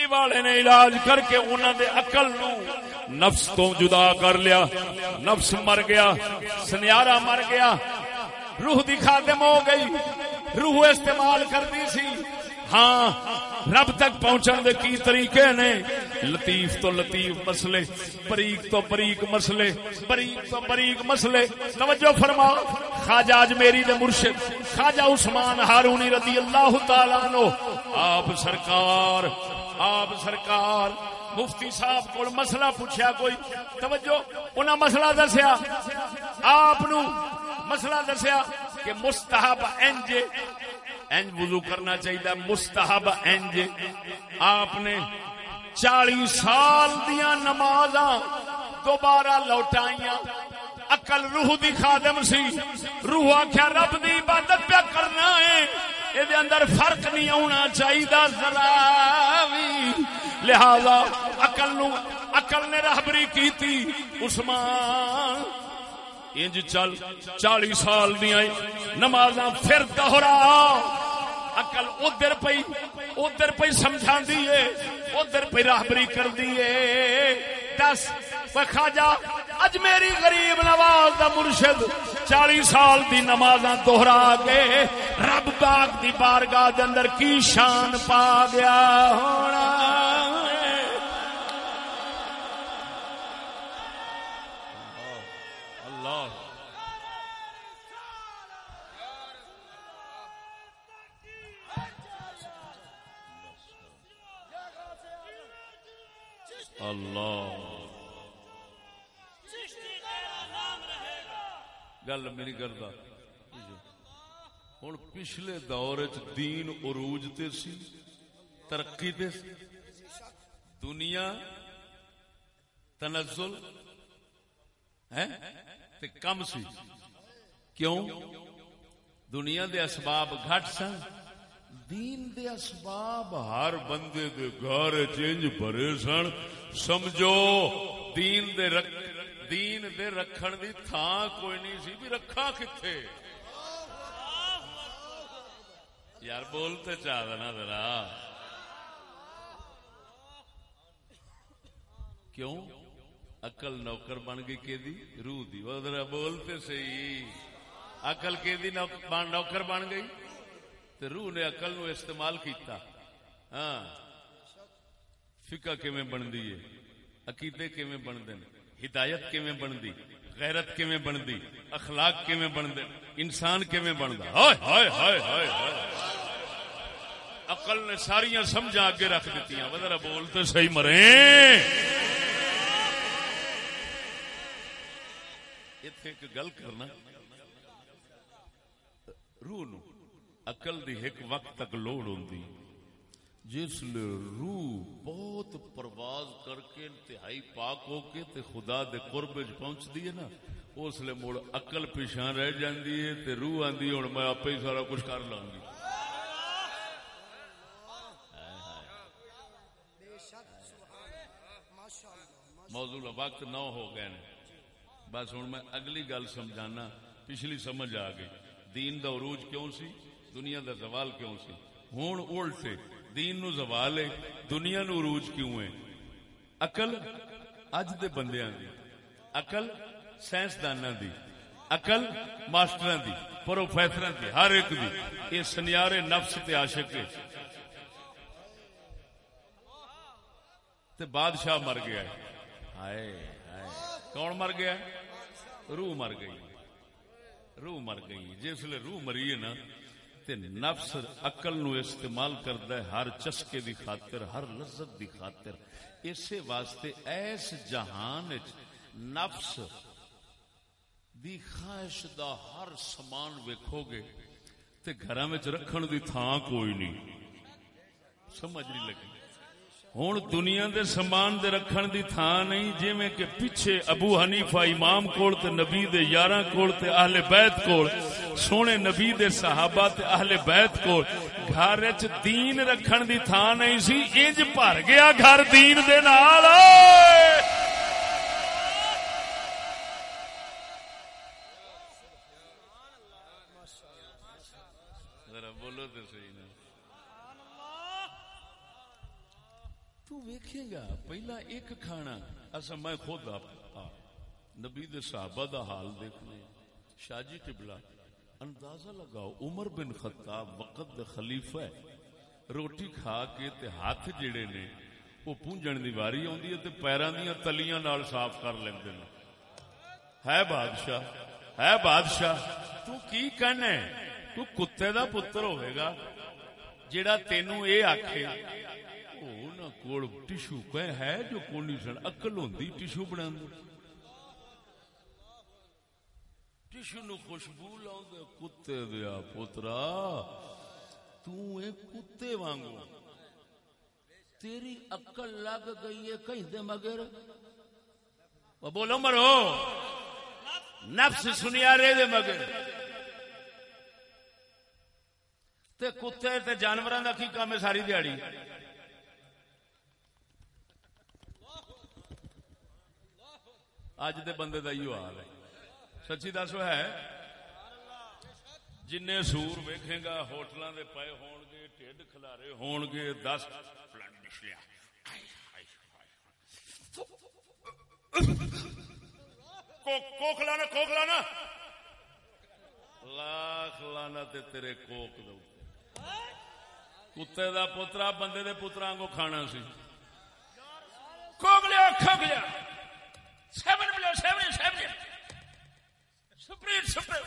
والے نے علاج کر کے انہوں دے عقل نو نفس تو جدا کر لیا۔ نفس مر گیا سنیارا مر گیا۔ روح دی خادم ہو گئی، روح استعمال کرتی سی۔ ہاں رب تک پہنچن دے کی طریقے نے؟ لطیف تو لطیف مسئلے، بریک تو بریک مسئلے، بریک تو بریک مسئلے۔ توجہ فرما خواجہ اج میری دے مرشد، خواجہ عثمان ہارونی رضی اللہ تعالیٰ عنہ، آپ سرکار آپ سرکار مفتی صاحب کو مسئلہ پوچھا کوئی؟ توجہ، انہاں مسئلہ دسیا۔ آپ مسئلہ دسیا کہ مستحب انج انج وضو کرنا چاہیے مستحب انج۔ آپ نے چالی سال دیا نماز دوبارہ لوٹائیاں۔ اکل روح دی خادم سی۔ روح آخیا رب دی عبادت پہ کرنا ہے۔ یہ اندر فرق نہیں آنا چاہیے ذرا بھی۔ لہذا اکل نو اکل نے رہبری کی تھی عثمان، انج چل چالی سال دیا نماز پھر دوہرا اکل ادھر پی ادھر پی سمجھا دیے ادھر پی راہبری کر دیے دس خاجا اج میری غریب نواز دا مرشد چالی سال دی نماز دوہرا کے رب باغ دی بارگاہ دے اندر کی شان پا گیا ہونا؟ اللہ۔ اللہ گل میری کرتا ہوں پچھلے دور دین عروج تے سی، ترقی تے سی۔ دنیا، تنزل ہے تے کم سی۔ کیوں؟ دنیا دے اسباب گھٹ سن۔ دین دے اسباب ہر بندے دے گھر چینج بھرے سن۔ سمجھو، دین دے رکھ دین دے رکھن دی تھان کوئی نہیں سی، بھی رکھا کتھے؟ یار بولتے چاہ دینا ذرا۔ کیوں؟ اکل نوکر بن گئی کہ دی روح دی۔ وہ ذرا بولتے صحیح۔ اکل کہ دی نوکر بن گئی؟ تے روح نے اکل نو استعمال کیتا۔ ہاں۔ فقہ کیویں بندی ہے؟ عقیدے کیویں بندے نے ہدایت کیویں بندی غیرت کیویں بندی اخلاق کیویں بندے انسان کیویں بندا؟ ہائے ہائے ہائے ہائے عقل نے ساریاں سمجھا اگے رکھ دتیاں۔ ذرا بولتے صحیح مرے۔ ایتھے ایک گل کرنا۔ روح نو عقل دی ایک وقت تک لوڑ ہوندی۔ جس لے روح بہت پرواز کر کے انتہائی پاک ہو کے تے خدا دے قرب وچ پہنچ دی ہے نا، اس لے مڑ عقل پیشاں رہ جاندی ہے تے روح آندی ہن میں آپے ہی سارا کچھ کر لاں گی۔ موضوع وقت نہ ہو گئے بس ہوں میں اگلی گل سمجھانا، پچھلی سمجھ آ گئی۔ دین دا عروج کیوں سی؟ دنیا دا زوال کیوں سی؟ ہوں الٹے دین نو زوال ہے، دنیا نو عروج کیوں ہے؟ اقل اج دے بندیاں دی اقل سائنسداناں دی اقل ماسٹراں دی، پروفیسراں دی، ہر ایک دی، یہ سنیارے نفس تے عاشق ہے۔ تے بادشاہ مر گیا ہے۔ ہائے ہائے۔ کون مر گیا روح مر گئی۔ روح مر گئی۔ جس لیے روح مری ہے نا تے نفس عقل نو استعمال کردا ہے، ہر چسکے دی خاطر، ہر لذت دی خاطر۔ اسی واسطے ایس جہان وچ نفس دی خواہش دا ہر سامان ویکھو گے تے گھراں وچ رکھن دی تھاں کوئی نہیں۔ سمجھ نہیں لگی۔ ہوں دنیا دے سامان دے رکھن دی تھان نہیں جی میں کہ پیچھے ابو حنیفہ امام کول تے نبی دے یاراں کول تے اہل بیت کول، سونے نبی دے صحابہ تے اہل بیت کول، گھر وچ دین رکھن دی تھان نہیں سی، انج بھر گیا گھر دین دے نال ذرا بولو تے صحیح نا تو ویکھے پہلا ایک کھانا اصا میں خود آپ نبی دے صحابہ دا حال دیکھنے شاہ جی ٹبلا اندازہ لگاؤ عمر بن خطاب وقت دے خلیفہ ہے روٹی کھا کے تے ہاتھ جڑے نے وہ پونجن دی واری آندی ہے تے پیراں دیاں تلیاں نال صاف کر لیندے نے ہے بادشاہ ہے بادشاہ تو کی کہنا ہے تو کتے دا پتر ہوئے گا جیڑا تینوں اے آکھے نہ کوڑ ٹشو کہ ہے جو کونی سن اکل ہوندی ٹشو بنا ٹشو نو خوشبو لاؤ کتے دیا پوترا، تو اے کتے وانگو۔ تیری اکل لگ گئی ہے کہیں دے مگر۔ بولو مرو۔ نفس سنیا رے دے مگر۔ تے کتے تے جانوراں دا کی کام ہے ساری دیہڑی اج دے بندے دا ایو حال ہے۔ سچی دسو ہے جن سور ویکھے گا، ہوٹلاں دے پے ہون گے، ٹھڈ کھلارے ہون گے، دس بلڈ نکلیا۔ کوک لانا کوک لانا۔ لاکھ لانا تے تیرے کوک دو کتے دا پترا بندے دے پترا کو کھانا سی۔ کوک لیا لیا۔ Seven seven seven. Sprite Sprite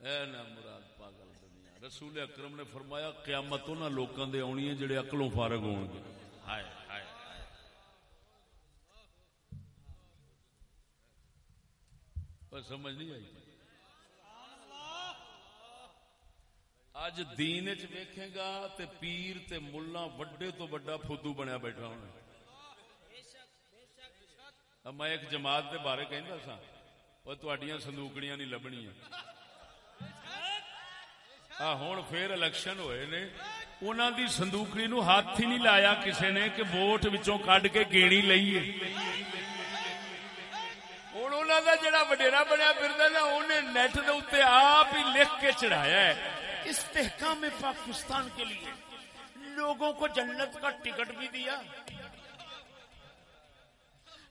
اے نا مراد پاگل دنیا۔ رسول اکرم نے فرمایا قیامت انہاں لوکاں دے آنی ہے جڑے عقلوں فارغ ہون گے۔ ہائے ہائے ہائے۔ پر سمجھ نہیں آئی۔ اج دین چ ویکھے گا تے پیر تے ملا وڈے تو وڈا فدو بنیا بیٹھا ہونا۔ میں ایک جماعت دے بارے کہندا سا وہ تہاڈیاں صندوقڑیاں نہیں لبنیاں آ، ہن پھر الیکشن ہوئے نے۔ انہاں دی صندوقڑی نو ہاتھ ہی نہیں لایا کسے نے کہ ووٹ وچوں کڈ کے گیڑی لئیے ہن انہاں دا جڑا وڈیرا بنیا پھردا نا، اونے نیٹ دے اوتے آپ ہی لکھ کے چڑھایا ہے۔ استحکام پاکستان کے لیے لوگوں کو جنت کا ٹکٹ بھی دیا۔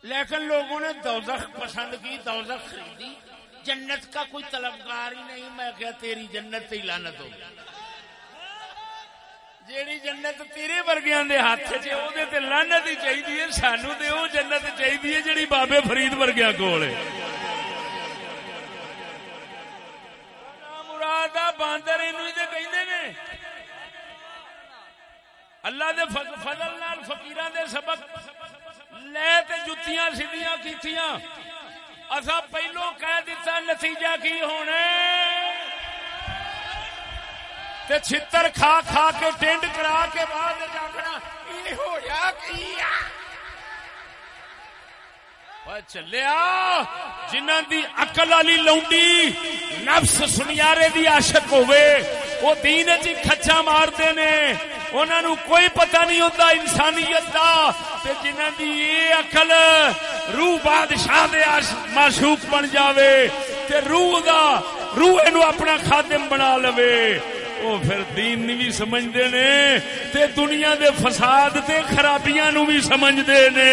لیکن لوگوں نے دوزخ پسند کی، دوزخ خریدی۔ جنت کا کوئی طلبگار ہی نہیں۔ میں کیا تیری جنت ہی لانت ہو جیڑی جنت تیرے ورگیاں دے ہاتھ چ او دے تے لعنت ہی چاہیے سانو تے او جنت چاہیے جیڑی بابے فرید ورگیاں کول ہے۔ مراد باندر نے۔ اللہ دے فضل نال فقیراں دے سبق۔ لے تے جتیاں سیدیاں کیتیاں۔ اسا پہلو کہہ دیتا نتیجہ کی ہونا تے چھتر کھا کھا کے ٹینڈ کرا کے بعد جاگنا۔ یہ ہو جا کی چلیا جنہ دی اقل والی لونڈی نفس سنیارے دی عاشق ہوئے وہ دین چی کھچا مارتے نے انہوں نے کوئی پتہ نہیں ہوتا انسانیت دا تے جنہ دی یہ اقل روح بادشاہ دے معشوق بن جاوے تے روح دا روح نو اپنا خادم بنا لوے وہ پھر دین نہیں بھی سمجھتے نے تے دنیا دے فساد تے خرابیاں نو بھی سمجھتے نے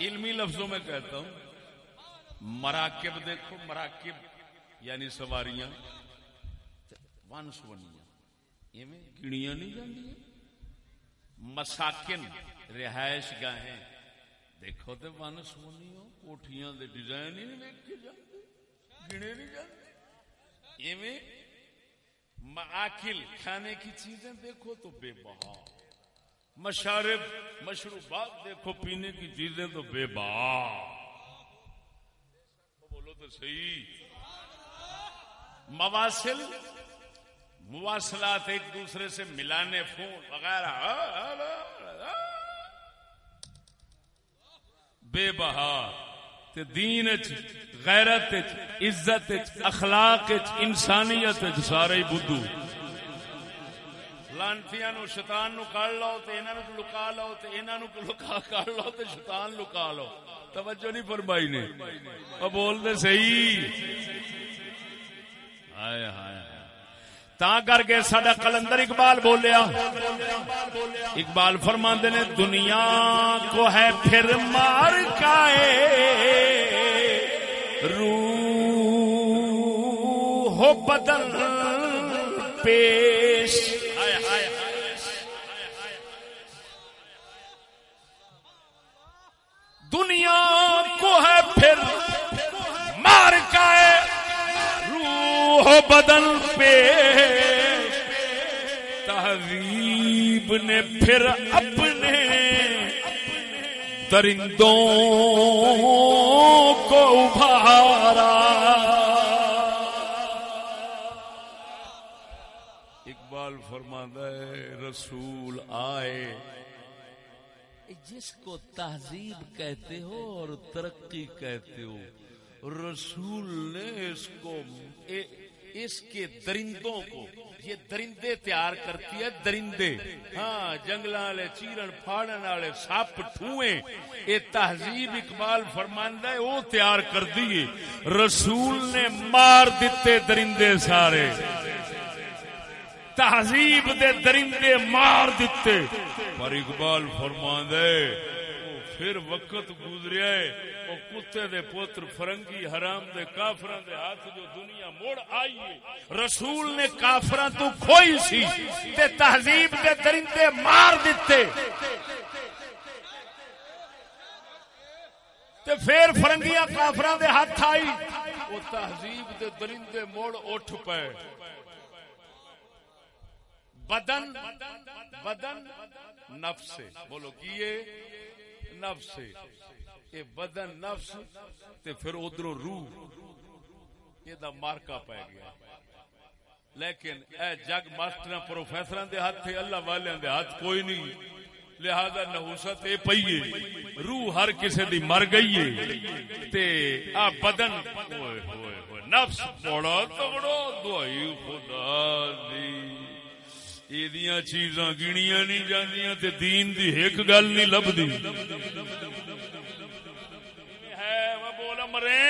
علمی لفظوں میں کہتا ہوں، مراکب دیکھو، مراکب یعنی سواریاں ون سونیاں ایویں نہیں جاندیاں؟ مساکن، رہائش گاہیں، دیکھو تے ون سونیاں کوٹھیاں دے ڈیزائن ہی نہیں ویکھے جاندے، گنے نہیں جاندے۔ ایویں معاکل کھانے کی چیزیں دیکھو تو بے بہا۔ مشارب، مشروبات دیکھو، پینے کی چیزیں تو بے بہا بولو تو صحیح۔ مواصل، مواصلات ایک دوسرے سے ملانے، فون وغیرہ۔ بے بہا۔ تے دین اچ، غیرت اچ، عزت اچ، اخلاق اچ، انسانیت اچ، سارے بدھو۔ لانتیاں نو شیطان نو کڑ لو تے انہاں نو لکا لو تے انہاں نو لکا کڑ لو تے شیطان لکا لو۔ توجہ نہیں فرمائی نے۔ او بول دے صحیح۔ ہائے ہائے تا کر کے سڈا کلندر اقبال بولیا۔ اقبال فرماندے نے، دنیا کو ہے پھر مار کائے روح ہو بدل پیش دنیا کو ہے پھر مار کائے روح بدن پہ۔ تہذیب نے پھر اپنے درندوں کو ابھارا۔ اقبال فرماتا ہے، رسول آئے۔ جس کو تہذیب کہتے ہو اور ترقی کہتے ہو، رسول نے اس کو اس کے درندوں کو، یہ درندے تیار کرتی ہے، درندے۔ ہاں جنگل والے، چیرن، پھاڑن والے سپ ٹھوئے یہ تہذیب اقبال فرماندہ ہے، وہ تیار کر دیے رسول نے مار دیتے درندے سارے۔ تہذیب دے درندے مار دیتے۔ پر اقبال فرماندہ ہے پھر وقت گزریا ہے وہ کتے دے پوتر فرنگی حرام دے کافران دے ہاتھ جو دنیا موڑ آئی ہے۔ رسول نے کافران تو کھوئی سی تے تہذیب دے درندے مار دیتے۔ تے پھر فرنگیاں کافران دے ہاتھ آئی۔ وہ تہذیب دے درندے موڑ اٹھ پے بدن بدن، نفس بولو کیے نفس سے یہ بدن، نفس، تے پھر ادھر روح۔ یہ دا مارکا پی گیا۔ لیکن اے جگ ماسٹر پروفیسر دے ہاتھ اللہ والے دے ہاتھ کوئی نہیں۔ لہذا نحوست اے پئیے روح ہر کسے دی مر گئی ہے۔ تے آ بدن۔ ہوئے ہوئے ہوئے۔ نفس بڑا تگڑا دعائی خدا دی۔ یہ چیزاں گنیاں نہیں جاندیاں تے دین دی ایک گل نہیں لبدی ہے وہ بول مرے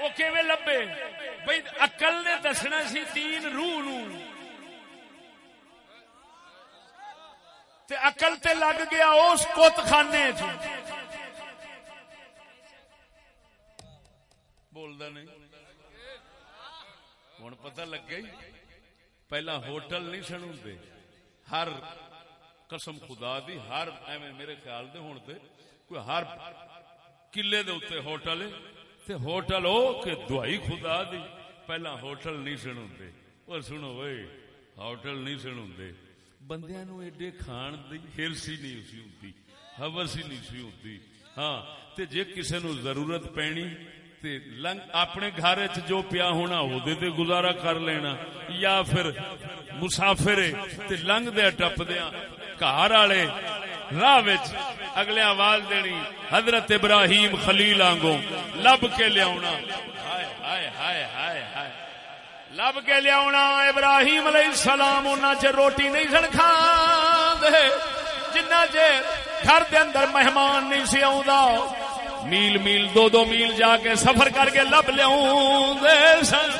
وہ کیویں لبے بھئی عقل نے دسنا سی دین روح نو تے عقل تے لگ گیا اس کت خانے بولدا نہیں ہن پتہ لگ گئی پہلا ہوٹل نہیں سن ہوں ہر قسم خدا دی، ہر ایویں میرے خیال دے ہون تے کوئی ہر قلعے دے اوتے ہوٹل ہے۔ تے ہوٹل او کہ دعائی خدا دی۔ پہلا ہوٹل نہیں سن ہوں اور سنو وے ہوٹل نہیں سن ہوں بندیاں نو ایڈے کھان دی ہرس ہی نہیں سی ہوندی حوث ہی نہیں سی ہوندی۔ ہاں تے جے کسے نو ضرورت پینی اپنے گھر چ جو پیا ہونا وہ تے گزارا کر لینا، یا پھر مسافر لنگ دیا ٹپ دیا گھر والے راہ اگلے آواز دینی، حضرت ابراہیم خلیل آنگو لب کے لیا لب کے لیا ابراہیم علیہ السلام انہاں چ روٹی نہیں سن کھا جنہ چر گھر دے اندر مہمان نہیں سی آ میل میل دو دو میل جا کے سفر کر کے لب لیا سن۔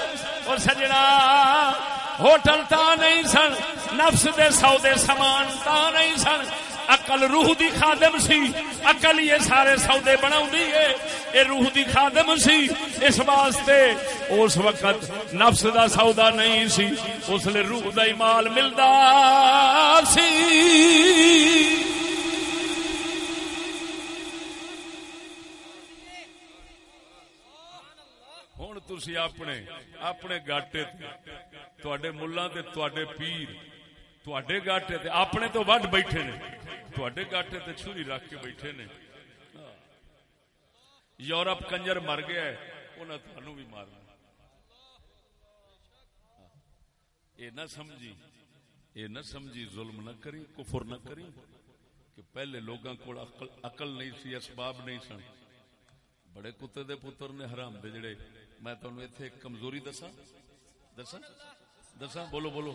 اور سجنا ہوٹل تا نہیں سن۔ نفس دے سودے سامان تا نہیں سن۔ اقل روح دی خادم سی۔ اقل یہ سارے سودے بنا یہ روح دی خادم سی۔ اس واسطے اس وقت نفس دا سودا نہیں سی۔ اس لیے روح دا مال ملدا سی۔ ہوں تھی اپنے اپنے گاٹے تے ملا تے پیر تے گاٹے تے اپنے تو وڈ بیٹھے نے تے گاٹے تے چھری رکھ کے بیٹھے نے یورپ کنجر مر گیا ہے انہیں تھانوں بھی مارنا یہ نہ سمجھی یہ نہ سمجھی ظلم نہ کری کفر نہ کری کہ پہلے لوگوں کو اقل نہیں سی اسباب نہیں سن بڑے کتے دے پتر نے حرام دے جڑے میں تمہیں اتنے ایک کمزوری دسا دسا دسا بولو بولو۔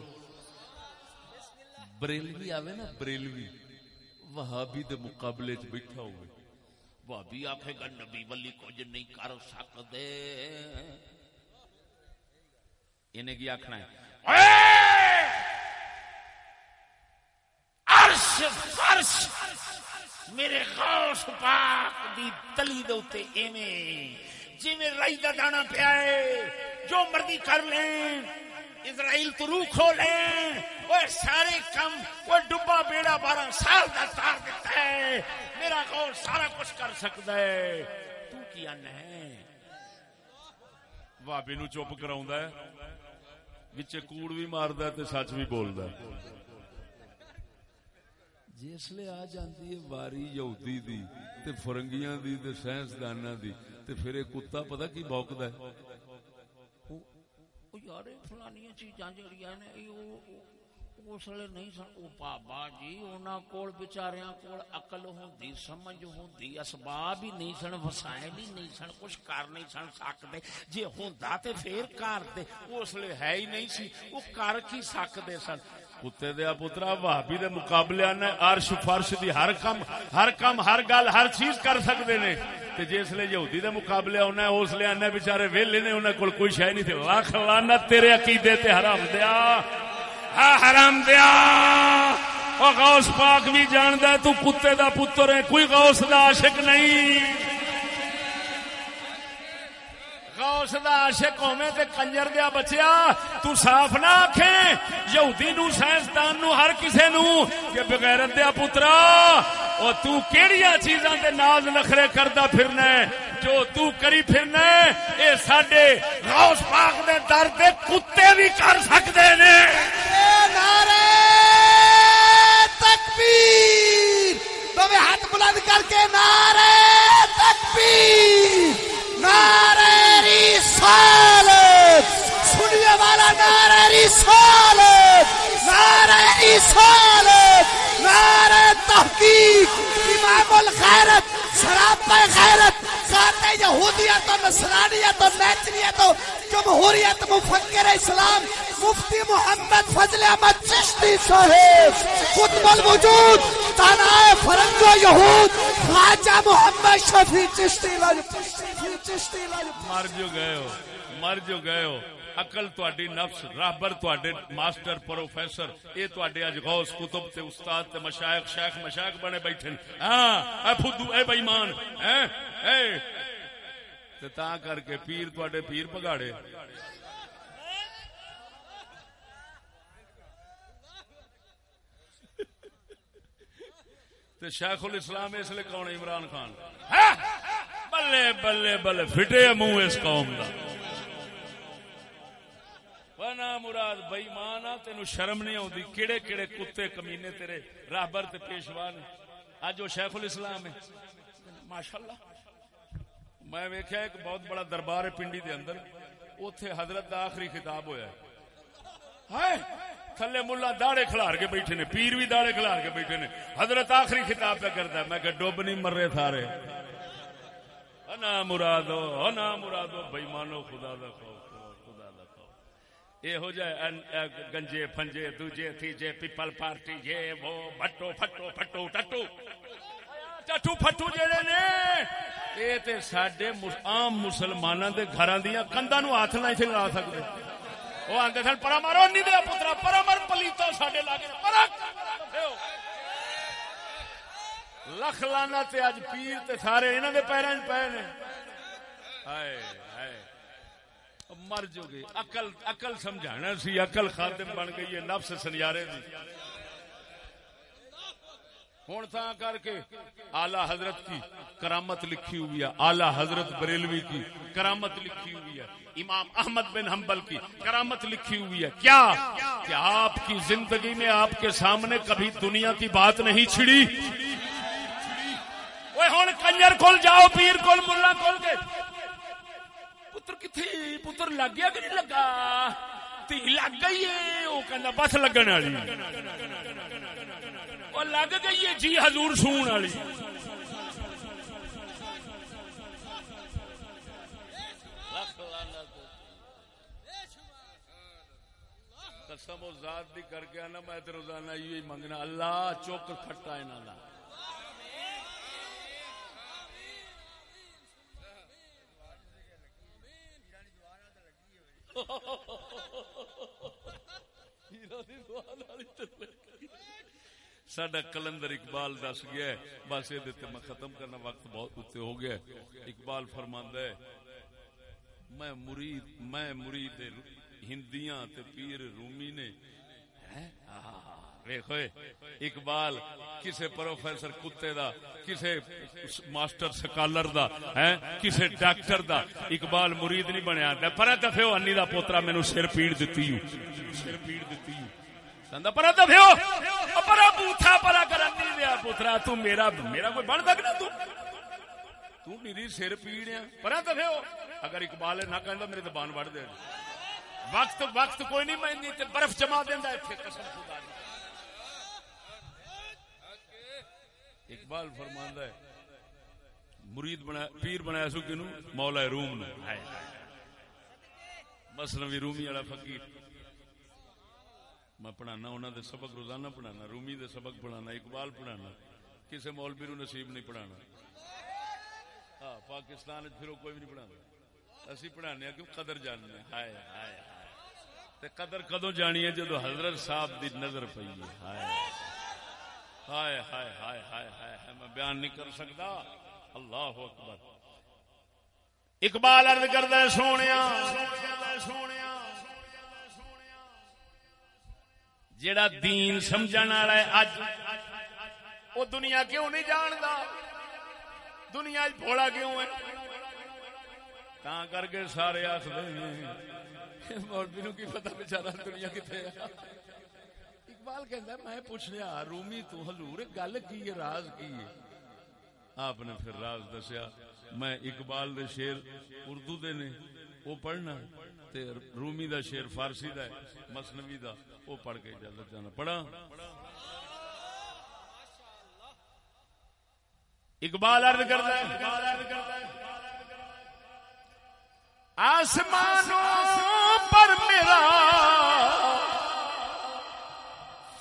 بریلوی آوے نا، بریلوی۔ وہابی دے مقابلے چ بیٹھا ہوئے۔ وہابی آکھے گا، نبی ولی کچھ نہیں کر سکتے انہیں کی آخنا ہے؟ عرش فرش میرے غوث پاک دی تلی دے اوتے ایویں جی میں رائی دا دانا پیا ہے، جو مرضی کر لیں، اسرائیل تو روح کھو لیں۔ وہ سارے کم وہ ڈبا بیڑا بارہ سال دا تار دیتا ہے۔ میرا غور سارا کچھ کر سکتا ہے۔ تو کیا ہے بابی نو چپ کراؤں ہے۔ بچے کوڑ بھی ماردا تے سچ بھی بولدا جسلے آ جاندی ہے، واری یہودی دی، تے فرنگیاں دی، تے سائنسداناں دی۔ تے پھر ایک کتا پتا کی بوکدا ہے۔ یار فلانی چیزاں جڑیاں نے اس لیے نہیں سن۔ بابا جی انہوں کو بچاریاں کو اقل ہوندی سمجھ ہوندی اسباب ہی نہیں سن وسائل ہی نہیں سن کچھ کر نہیں سن سکتے جی ہوندا تے پھر کر دے۔ اس لیے ہے ہی نہیں سی وہ کر کی سکتے سن۔ کتے دیا پترا بھابی دے مقابلے نے عرش فرش دی ہر کم ہر کم ہر گل ہر چیز کر سکتے نے۔ تے جس لے یہودی دے مقابلے ہونا ہے، اس لیے آنا بیچارے ویلے نے انہیں کول کوئی شے نہیں تھی۔ لاکھ لعنت تیرے عقیدے تے حرام دیا۔ ہاں حرام دیا۔ او غوث پاک بھی جاندا ہے، تو کتے دا پتر ہے، کوئی غوث دا عاشق نہیں۔ غوث دا عاشق ہوویں تے کنجر دیا بچیا تو صاف نہ آکھیں یہودی نو سائنسدان نو ہر کسے نو کہ بغیرت دیا پترا او تو کیڑیاں چیزاں تے ناز نخرے کردا پھرنا ہے جو تو کری پھرنا ہے اے ساڈے غوث پاک دے در تے کتے بھی کر سکدے نے نعرہ تکبیر تو ہاتھ بلند کر کے نعرہ تکبیر نعرہ رسالت سنیے والا نعرہ رسالت نعرہ رسالت نعرہ تحقیق امام الخیرت شراب پر خیرت ساتھ یہودیت و نصرانیت و نیچریت و جمہوریت، مفکر اسلام، مفتی محمد فضل احمد چشتی صاحب۔ خطب الوجود تانا فرنگ و یہود، خواجہ محمد شفیع چشتی چشتی مر جو گئے ہو، مر جو گئے ہو۔ اقل تہاڈی نفس، رابر تہاڈے ماسٹر، پروفیسر، اے تہاڈے اج غوث کتب تے استاد تے مشائخ شیخ مشائخ بنے بیٹھے ہاں اے فدو، اے بے ایمان ہیں اے۔ تے تا کر کے پیر تہاڈے پیر پگاڑے۔ تے شیخ الاسلام اس لیے کون عمران خان۔ ہاں، بلے بلے بلے، فٹے منہ اس قوم دا۔ بنا مراد بئی مانا تین شرم نہیں آتی کہڑے کہڑے کتے کمینے تیرے راہبر تے پیشوا نے اج وہ شیخ الاسلام ہے۔ ماشاء اللہ میں ویکیا ایک بہت بڑا دربار ہے پنڈی دے اندر اتے حضرت دا آخری خطاب ہویا ہے۔ تھلے ملا داڑے کھلار کے بیٹھے نے، پیر بھی داڑے کھلار کے بیٹھے نے۔ حضرت آخری خطاب پہ کرتا ہے۔ میں کہ ڈوب نہیں مر رہے تھارے نا مرادو نا مرادو بھائی مانو خدا دا خدا دا یہ ہو گنجے پھنجے دوجے تیجے پیپل پارٹی یہ وہ بھٹو پھٹو پھٹو ٹٹو ٹٹو پھٹو جڑے نے یہ تے ساڈے عام مسلماناں دے گھراں دیاں کنداں نو ہاتھ نہیں لا سکدے وہ آتے سن پرا مارو نہیں دیا پترا پرا مر پلیتا سڈے لاگے لکھ لانا تے اج پیر تے سارے انہاں دے پیراں 'چ پے نے ہائے مر جو گے عقل عقل سمجھانا سی، عقل خادم بن گئی ہے، نفس سنیارے دی۔ ہوں تا کر کے آلہ حضرت کی کرامت لکھی ہوئی ہے، آلہ حضرت بریلوی کی کرامت لکھی ہوئی ہے، امام احمد بن حنبل کی کرامت لکھی ہوئی ہے۔ کیا؟ کہ آپ کی زندگی میں آپ کے سامنے کبھی دنیا کی بات نہیں چھڑی؟ ہوں کنجر کول جاؤ، پیر کول، ملا کول کے۔ پتر کتھی پتر لگ گیا کہ نہیں لگا؟ تی لگ گئی ہے وہ کہنا بس لگن والی۔ وہ لگ گئی ہے جی حضور سون والی۔ قسم و ذات دی کر کے آنا، میں تے روزانہ یہی منگنا۔ اللہ چوکر کھٹا انہاں دا۔ سڈا کلندر اقبال دس گیا ہے۔ بس یہ میں ختم کرنا، وقت بہت اتنے ہو گیا ہے۔ اقبال فرماندہ ہے، میں مرید میں مرید ہندیاں تے پیر رومی نے ویخو اقبال کسے پروفیسر کتے دا، کسے ماسٹر سکالر دا ہے کسے ڈاکٹر دا، اقبال مرید نہیں بنیا۔ پر دفے انی دا پوترا مینو سر پیڑ دیتی ہوں۔ سر پیڑ دیتی ہوں۔ پر دفے پرا بوتھا پرا کر دیا پوترا، تو میرا میرا کوئی بن تک تو؟ تو میری سر پیڑ پر دفے اگر اقبال نہ کہندا میرے زبان وڑ دے۔ وقت وقت کوئی نہیں میں برف جما دینا اتنے قسم خدا دی۔ اقبال فرماندا ہے، مرید بنا، پیر بنایا سو کنو؟ مولا روم نو مثلا رومی والا فقیر۔ میں پڑھانا انہوں دے سبق روزانہ پڑھانا، رومی دے سبق پڑھانا، اقبال پڑھانا۔ کسی مولوی نو نصیب نہیں پڑھانا۔ ہاں پاکستان پھر کوئی بھی نہیں پڑھانا۔ اسی پڑھانے کیوں قدر جاننے ہائے ہائے تے قدر کدو جانی ہے؟ جدو حضرت صاحب دی نظر پئی ہے۔ ہائے۔ ہائے ہائے ہائے ہائے ہائے میں بیان نہیں کر سکتا۔ اللہ اکبر۔ اقبال ارد کردہ سونے جیڑا دین سمجھن والا ہے اج وہ دنیا کیوں نہیں جاندا؟ دنیا اج بھولا کیوں ہے؟ تا کر کے سارے آخر مولوی نو کی پتا بچارا دنیا کتنے اقبال کہندا میں پوچھ لیا رومی تو حضور، گل کی ہے، راز کی ہے؟ آپ نے پھر راز دسیا، میں اقبال دے شیر اردو دے نے، وہ پڑھنا تے رومی دا شیر فارسی دا ہے مسنوی دا، وہ پڑھ کے اجازت جانا، پڑھا؟ اقبال عرض کرتا ہے، آسمانوں پر میرا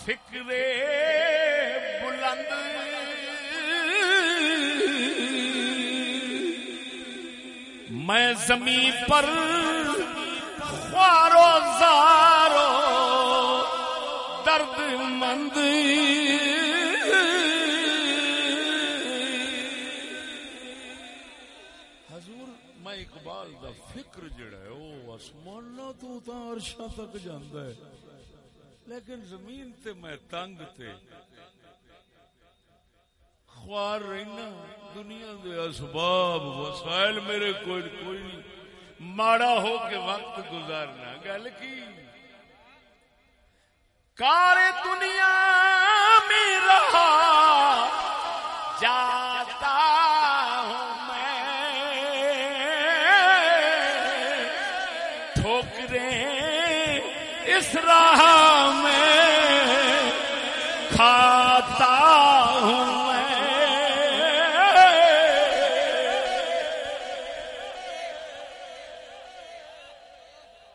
فکر بلند۔ میں زمین پر خوارو زارو درد مند حضور، میں اقبال دا فکر جڑا ہے وہ آسمان تو تا تک جاندا ہے۔ لیکن زمین تے میں تنگ تے خوار رہنا، دنیا دے اسباب، وسائل میرے کوئی کوئی نہیں۔ ماڑا ہو کے وقت گزارنا۔ گل کی؟ کار دنیا میں رہا، جاتا ہوں میں۔ ٹھوکریں اس راہ میں کھاتا ہوں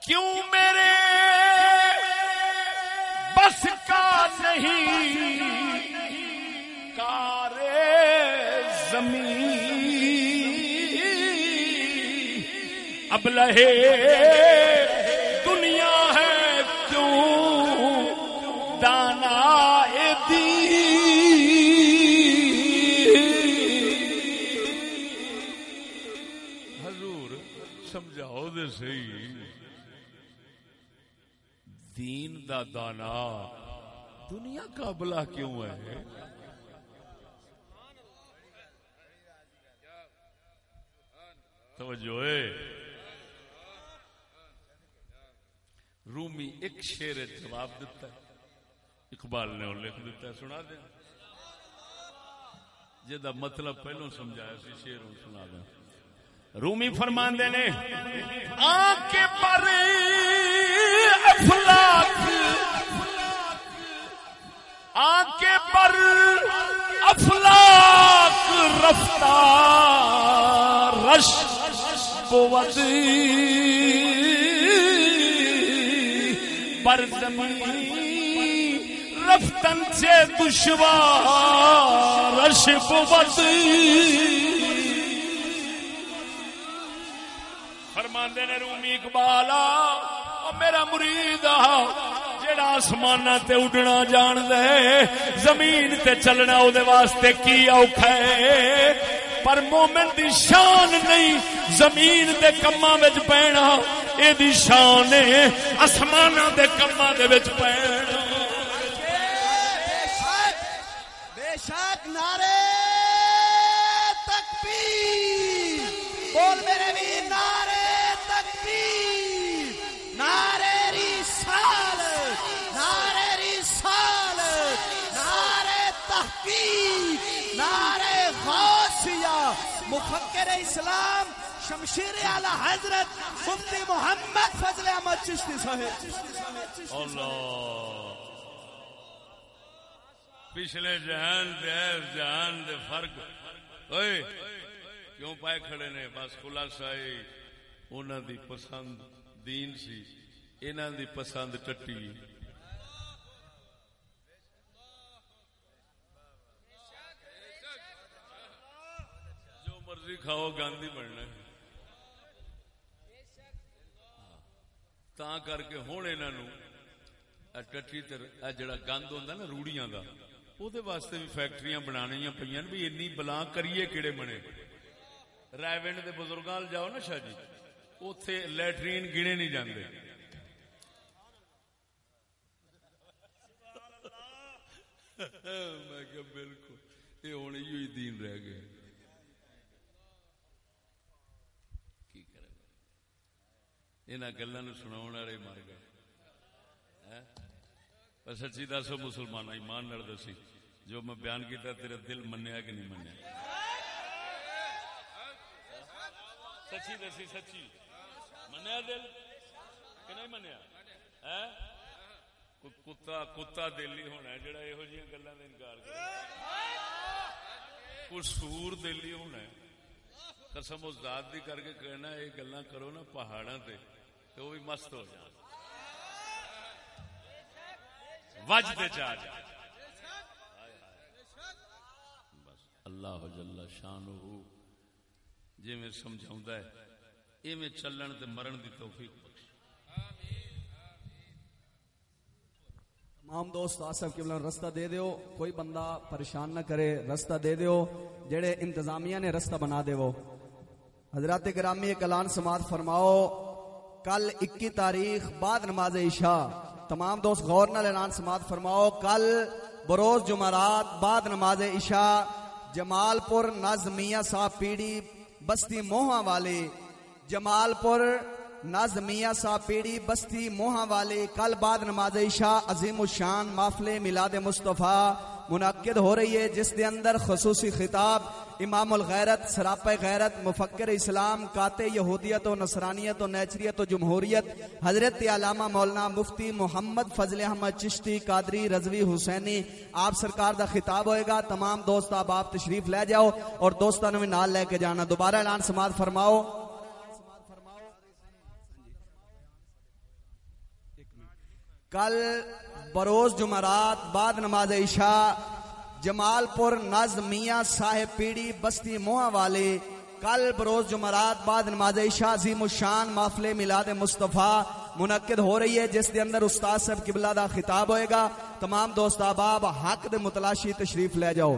کیوں میرے بس کا نہیں؟ کار زمین۔ اب لہے دین دانا دنیا کا بلا کیوں ہے؟ توجہ ہے۔ رومی ایک شیر جواب دیتا ہے۔ اقبال نے لکھ دیتا ہے، سنا دیں۔ جدا مطلب پہلو سمجھایا سی شیر سنا دیں۔ رومی فرماندے نے آنکھ پر افلاک آنکھ پر افلاک رفتار، رش بود پر زمین رفتن سے دشوار، رش بود فرماندے نے رومی اقبالا میرا مرید آ جڑا آسمان تے اڈنا جان دے زمین تے چلنا او دے واسطے کی اوکھا ہے؟ پر مومن دی شان نہیں، زمین دے کما وچ پینا، اے دی شان ہے، آسماناں دے کما دے وچ پینا۔ تحقیق نعرے غوثیہ، مفکر اسلام، شمشیر اعلی حضرت مفتی محمد فضل احمد چشتی صاحب۔ اللہ۔ پچھلے جہان دے جہان دے فرق۔ اوئے، کیوں پائے کھڑے نے؟ بس خلاصہ ہی انہاں دی پسند دین سی، انہاں دی پسند ٹٹی جو مرضی کھاؤ، گاندھی بننا تا کر کے ہوں انہوں ٹٹی جڑا گند ہوتا نا روڑیاں دا او واسطے بھی فیکٹریاں بنانیاں پہ بھی اینی بلا کریے کیڑے بنے۔ رائے ونڈ دے جاؤ نا شاہ جی اتے لیٹرین گنے نہیں جاندے۔ میں کہ بالکل، یہ ہوں ہی دین رہ گئے کی کرے گلوں نے سنا ہیں؟ پر سچی دسو مسلمان ایمان نر دسی جو میں بیان کیتا تیرا دل منیا کہ نہیں منیا سچی دسی سچی منیا دل کہ نہیں منیا ہے کتا کتا دل ہی ہونا جڑا یہو جی انکار کرے کوئی سور دل ہی ہونا قسم اس ذات دی کر کے کہنا یہ گلا کرو نا پہاڑاں تے تو وہ بھی مست ہو جان وج دے چاہ جا۔ بس۔ اللہ جل شان جی میں سمجھاؤں ہے، ایویں چلن تے مرن دی توفیق بخش۔ تمام دوست آصف کے بلان رستہ دے دیو۔ کوئی بندہ پریشان نہ کرے، رستہ دے دیو۔ جڑے انتظامیہ نے رستہ بنا دے وہ حضرات گرامی ایک اعلان سماعت فرماؤ کل اکی تاریخ بعد نماز عشاء۔ تمام دوست غور نال اعلان سماعت فرماؤ، کل بروز جمعرات بعد نماز عشاء۔ جمال پور نازمیہ صاحب پیڑی بستی موہاں والے۔ جمال پور نازمیہ صاحب پیڑی بستی موہاں والے۔ کل بعد نماز عشاء، عظیم الشان مافلے میلاد مصطفیٰ۔ منعقد ہو رہی ہے، جس دے اندر خصوصی خطاب، امام الغیرت سراپ غیرت، مفکر اسلام، کاتے یہودیت و نصرانیت و نیچریت و جمہوریت، حضرت علامہ مولانا مفتی محمد فضل احمد چشتی، قادری رضوی حسینی، آپ سرکار دا خطاب ہوئے گا، تمام دوست آپ آپ تشریف لے جاؤ اور دوستانوں میں نال لے کے جانا۔ دوبارہ اعلان سماعت فرماؤ۔ کل بروز جمعرات، بعد نماز عشاء جمال پور ناز میاں صاحب پیڑی بستی موہ والے، کل بروز جمعرات، بعد نماز عشاء، عظیم الشان محفل میلاد مصطفیٰ منعقد ہو رہی ہے، جس دے اندر استاد صاحب قبلہ دا خطاب ہوئے گا۔ تمام دوست احباب، حق دے متلاشی تشریف لے جاؤ۔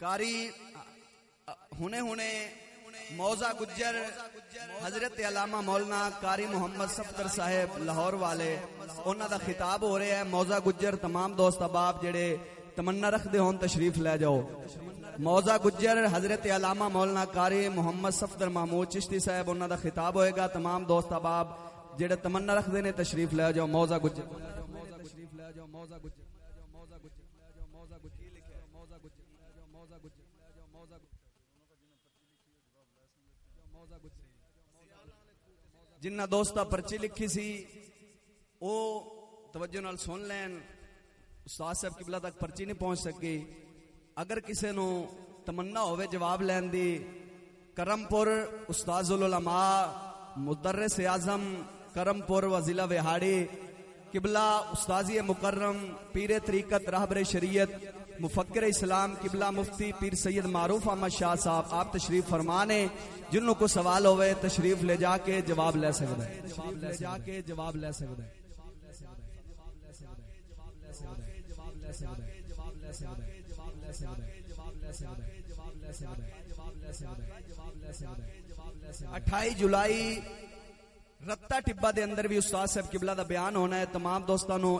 کاری ہنے ہنے موزا گجر، حضرت علامہ مولانا کاری محمد صفدر صاحب لاہور والے، انہاں دا خطاب ہو رہے ہیں موزا گجر تمام دوست احباب جڑے تمنا رکھ دے ہون تشریف لے جاؤ۔ موزا گجر، حضرت علامہ مولانا کاری محمد صفدر محمود چشتی صاحب، انہاں دا خطاب ہوئے گا، تمام دوست احباب جڑے تمنا رکھ دے نے تشریف لے جاؤ موزا گجر تشریف لے جاؤ، موزہ گجر۔ ਜਿਨ੍ਹਾਂ ਦੋਸਤਾਂ ਪਰਚੀ ਲਿਖੀ ਸੀ ਉਹ ਤਵੱਜੋ ਨਾਲ ਸੁਣ ਲੈਣ ਉਸਤਾਦ ਸਾਹਿਬ ਕਿਬਲਾ ਤੱਕ ਪਰਚੀ ਨਹੀਂ ਪਹੁੰਚ ਸਕੀ ਅਗਰ ਕਿਸੇ ਨੂੰ ਤਮੰਨਾ ਹੋਵੇ ਜਵਾਬ ਲੈਣ ਦੀ ਕਰਮਪੁਰ ਉਸਤਾਜ਼ੁਲ ਉਲਮਾ ਮੁਦਰਰਿਸ ਆਜ਼ਮ کرمپور و ضلع وہاڑی قبلہ استاذی مکرم پیر طریقت راہبر شریعت مفکر اسلام، قبلہ مفتی پیر سید معروف احمد شاہ صاحب، آپ تشریف فرمانے، جنہوں کو سوال ہوئے، تشریف لے جا کے جواب لے سکتے ہیں۔ جواب لے جا کے جواب لے سکتے ہیں۔ اٹھائی جولائی رتا ٹبا دے اندر بھی استاد صاحب قبلہ دا بیان ہونا ہے۔ تمام دوستانوں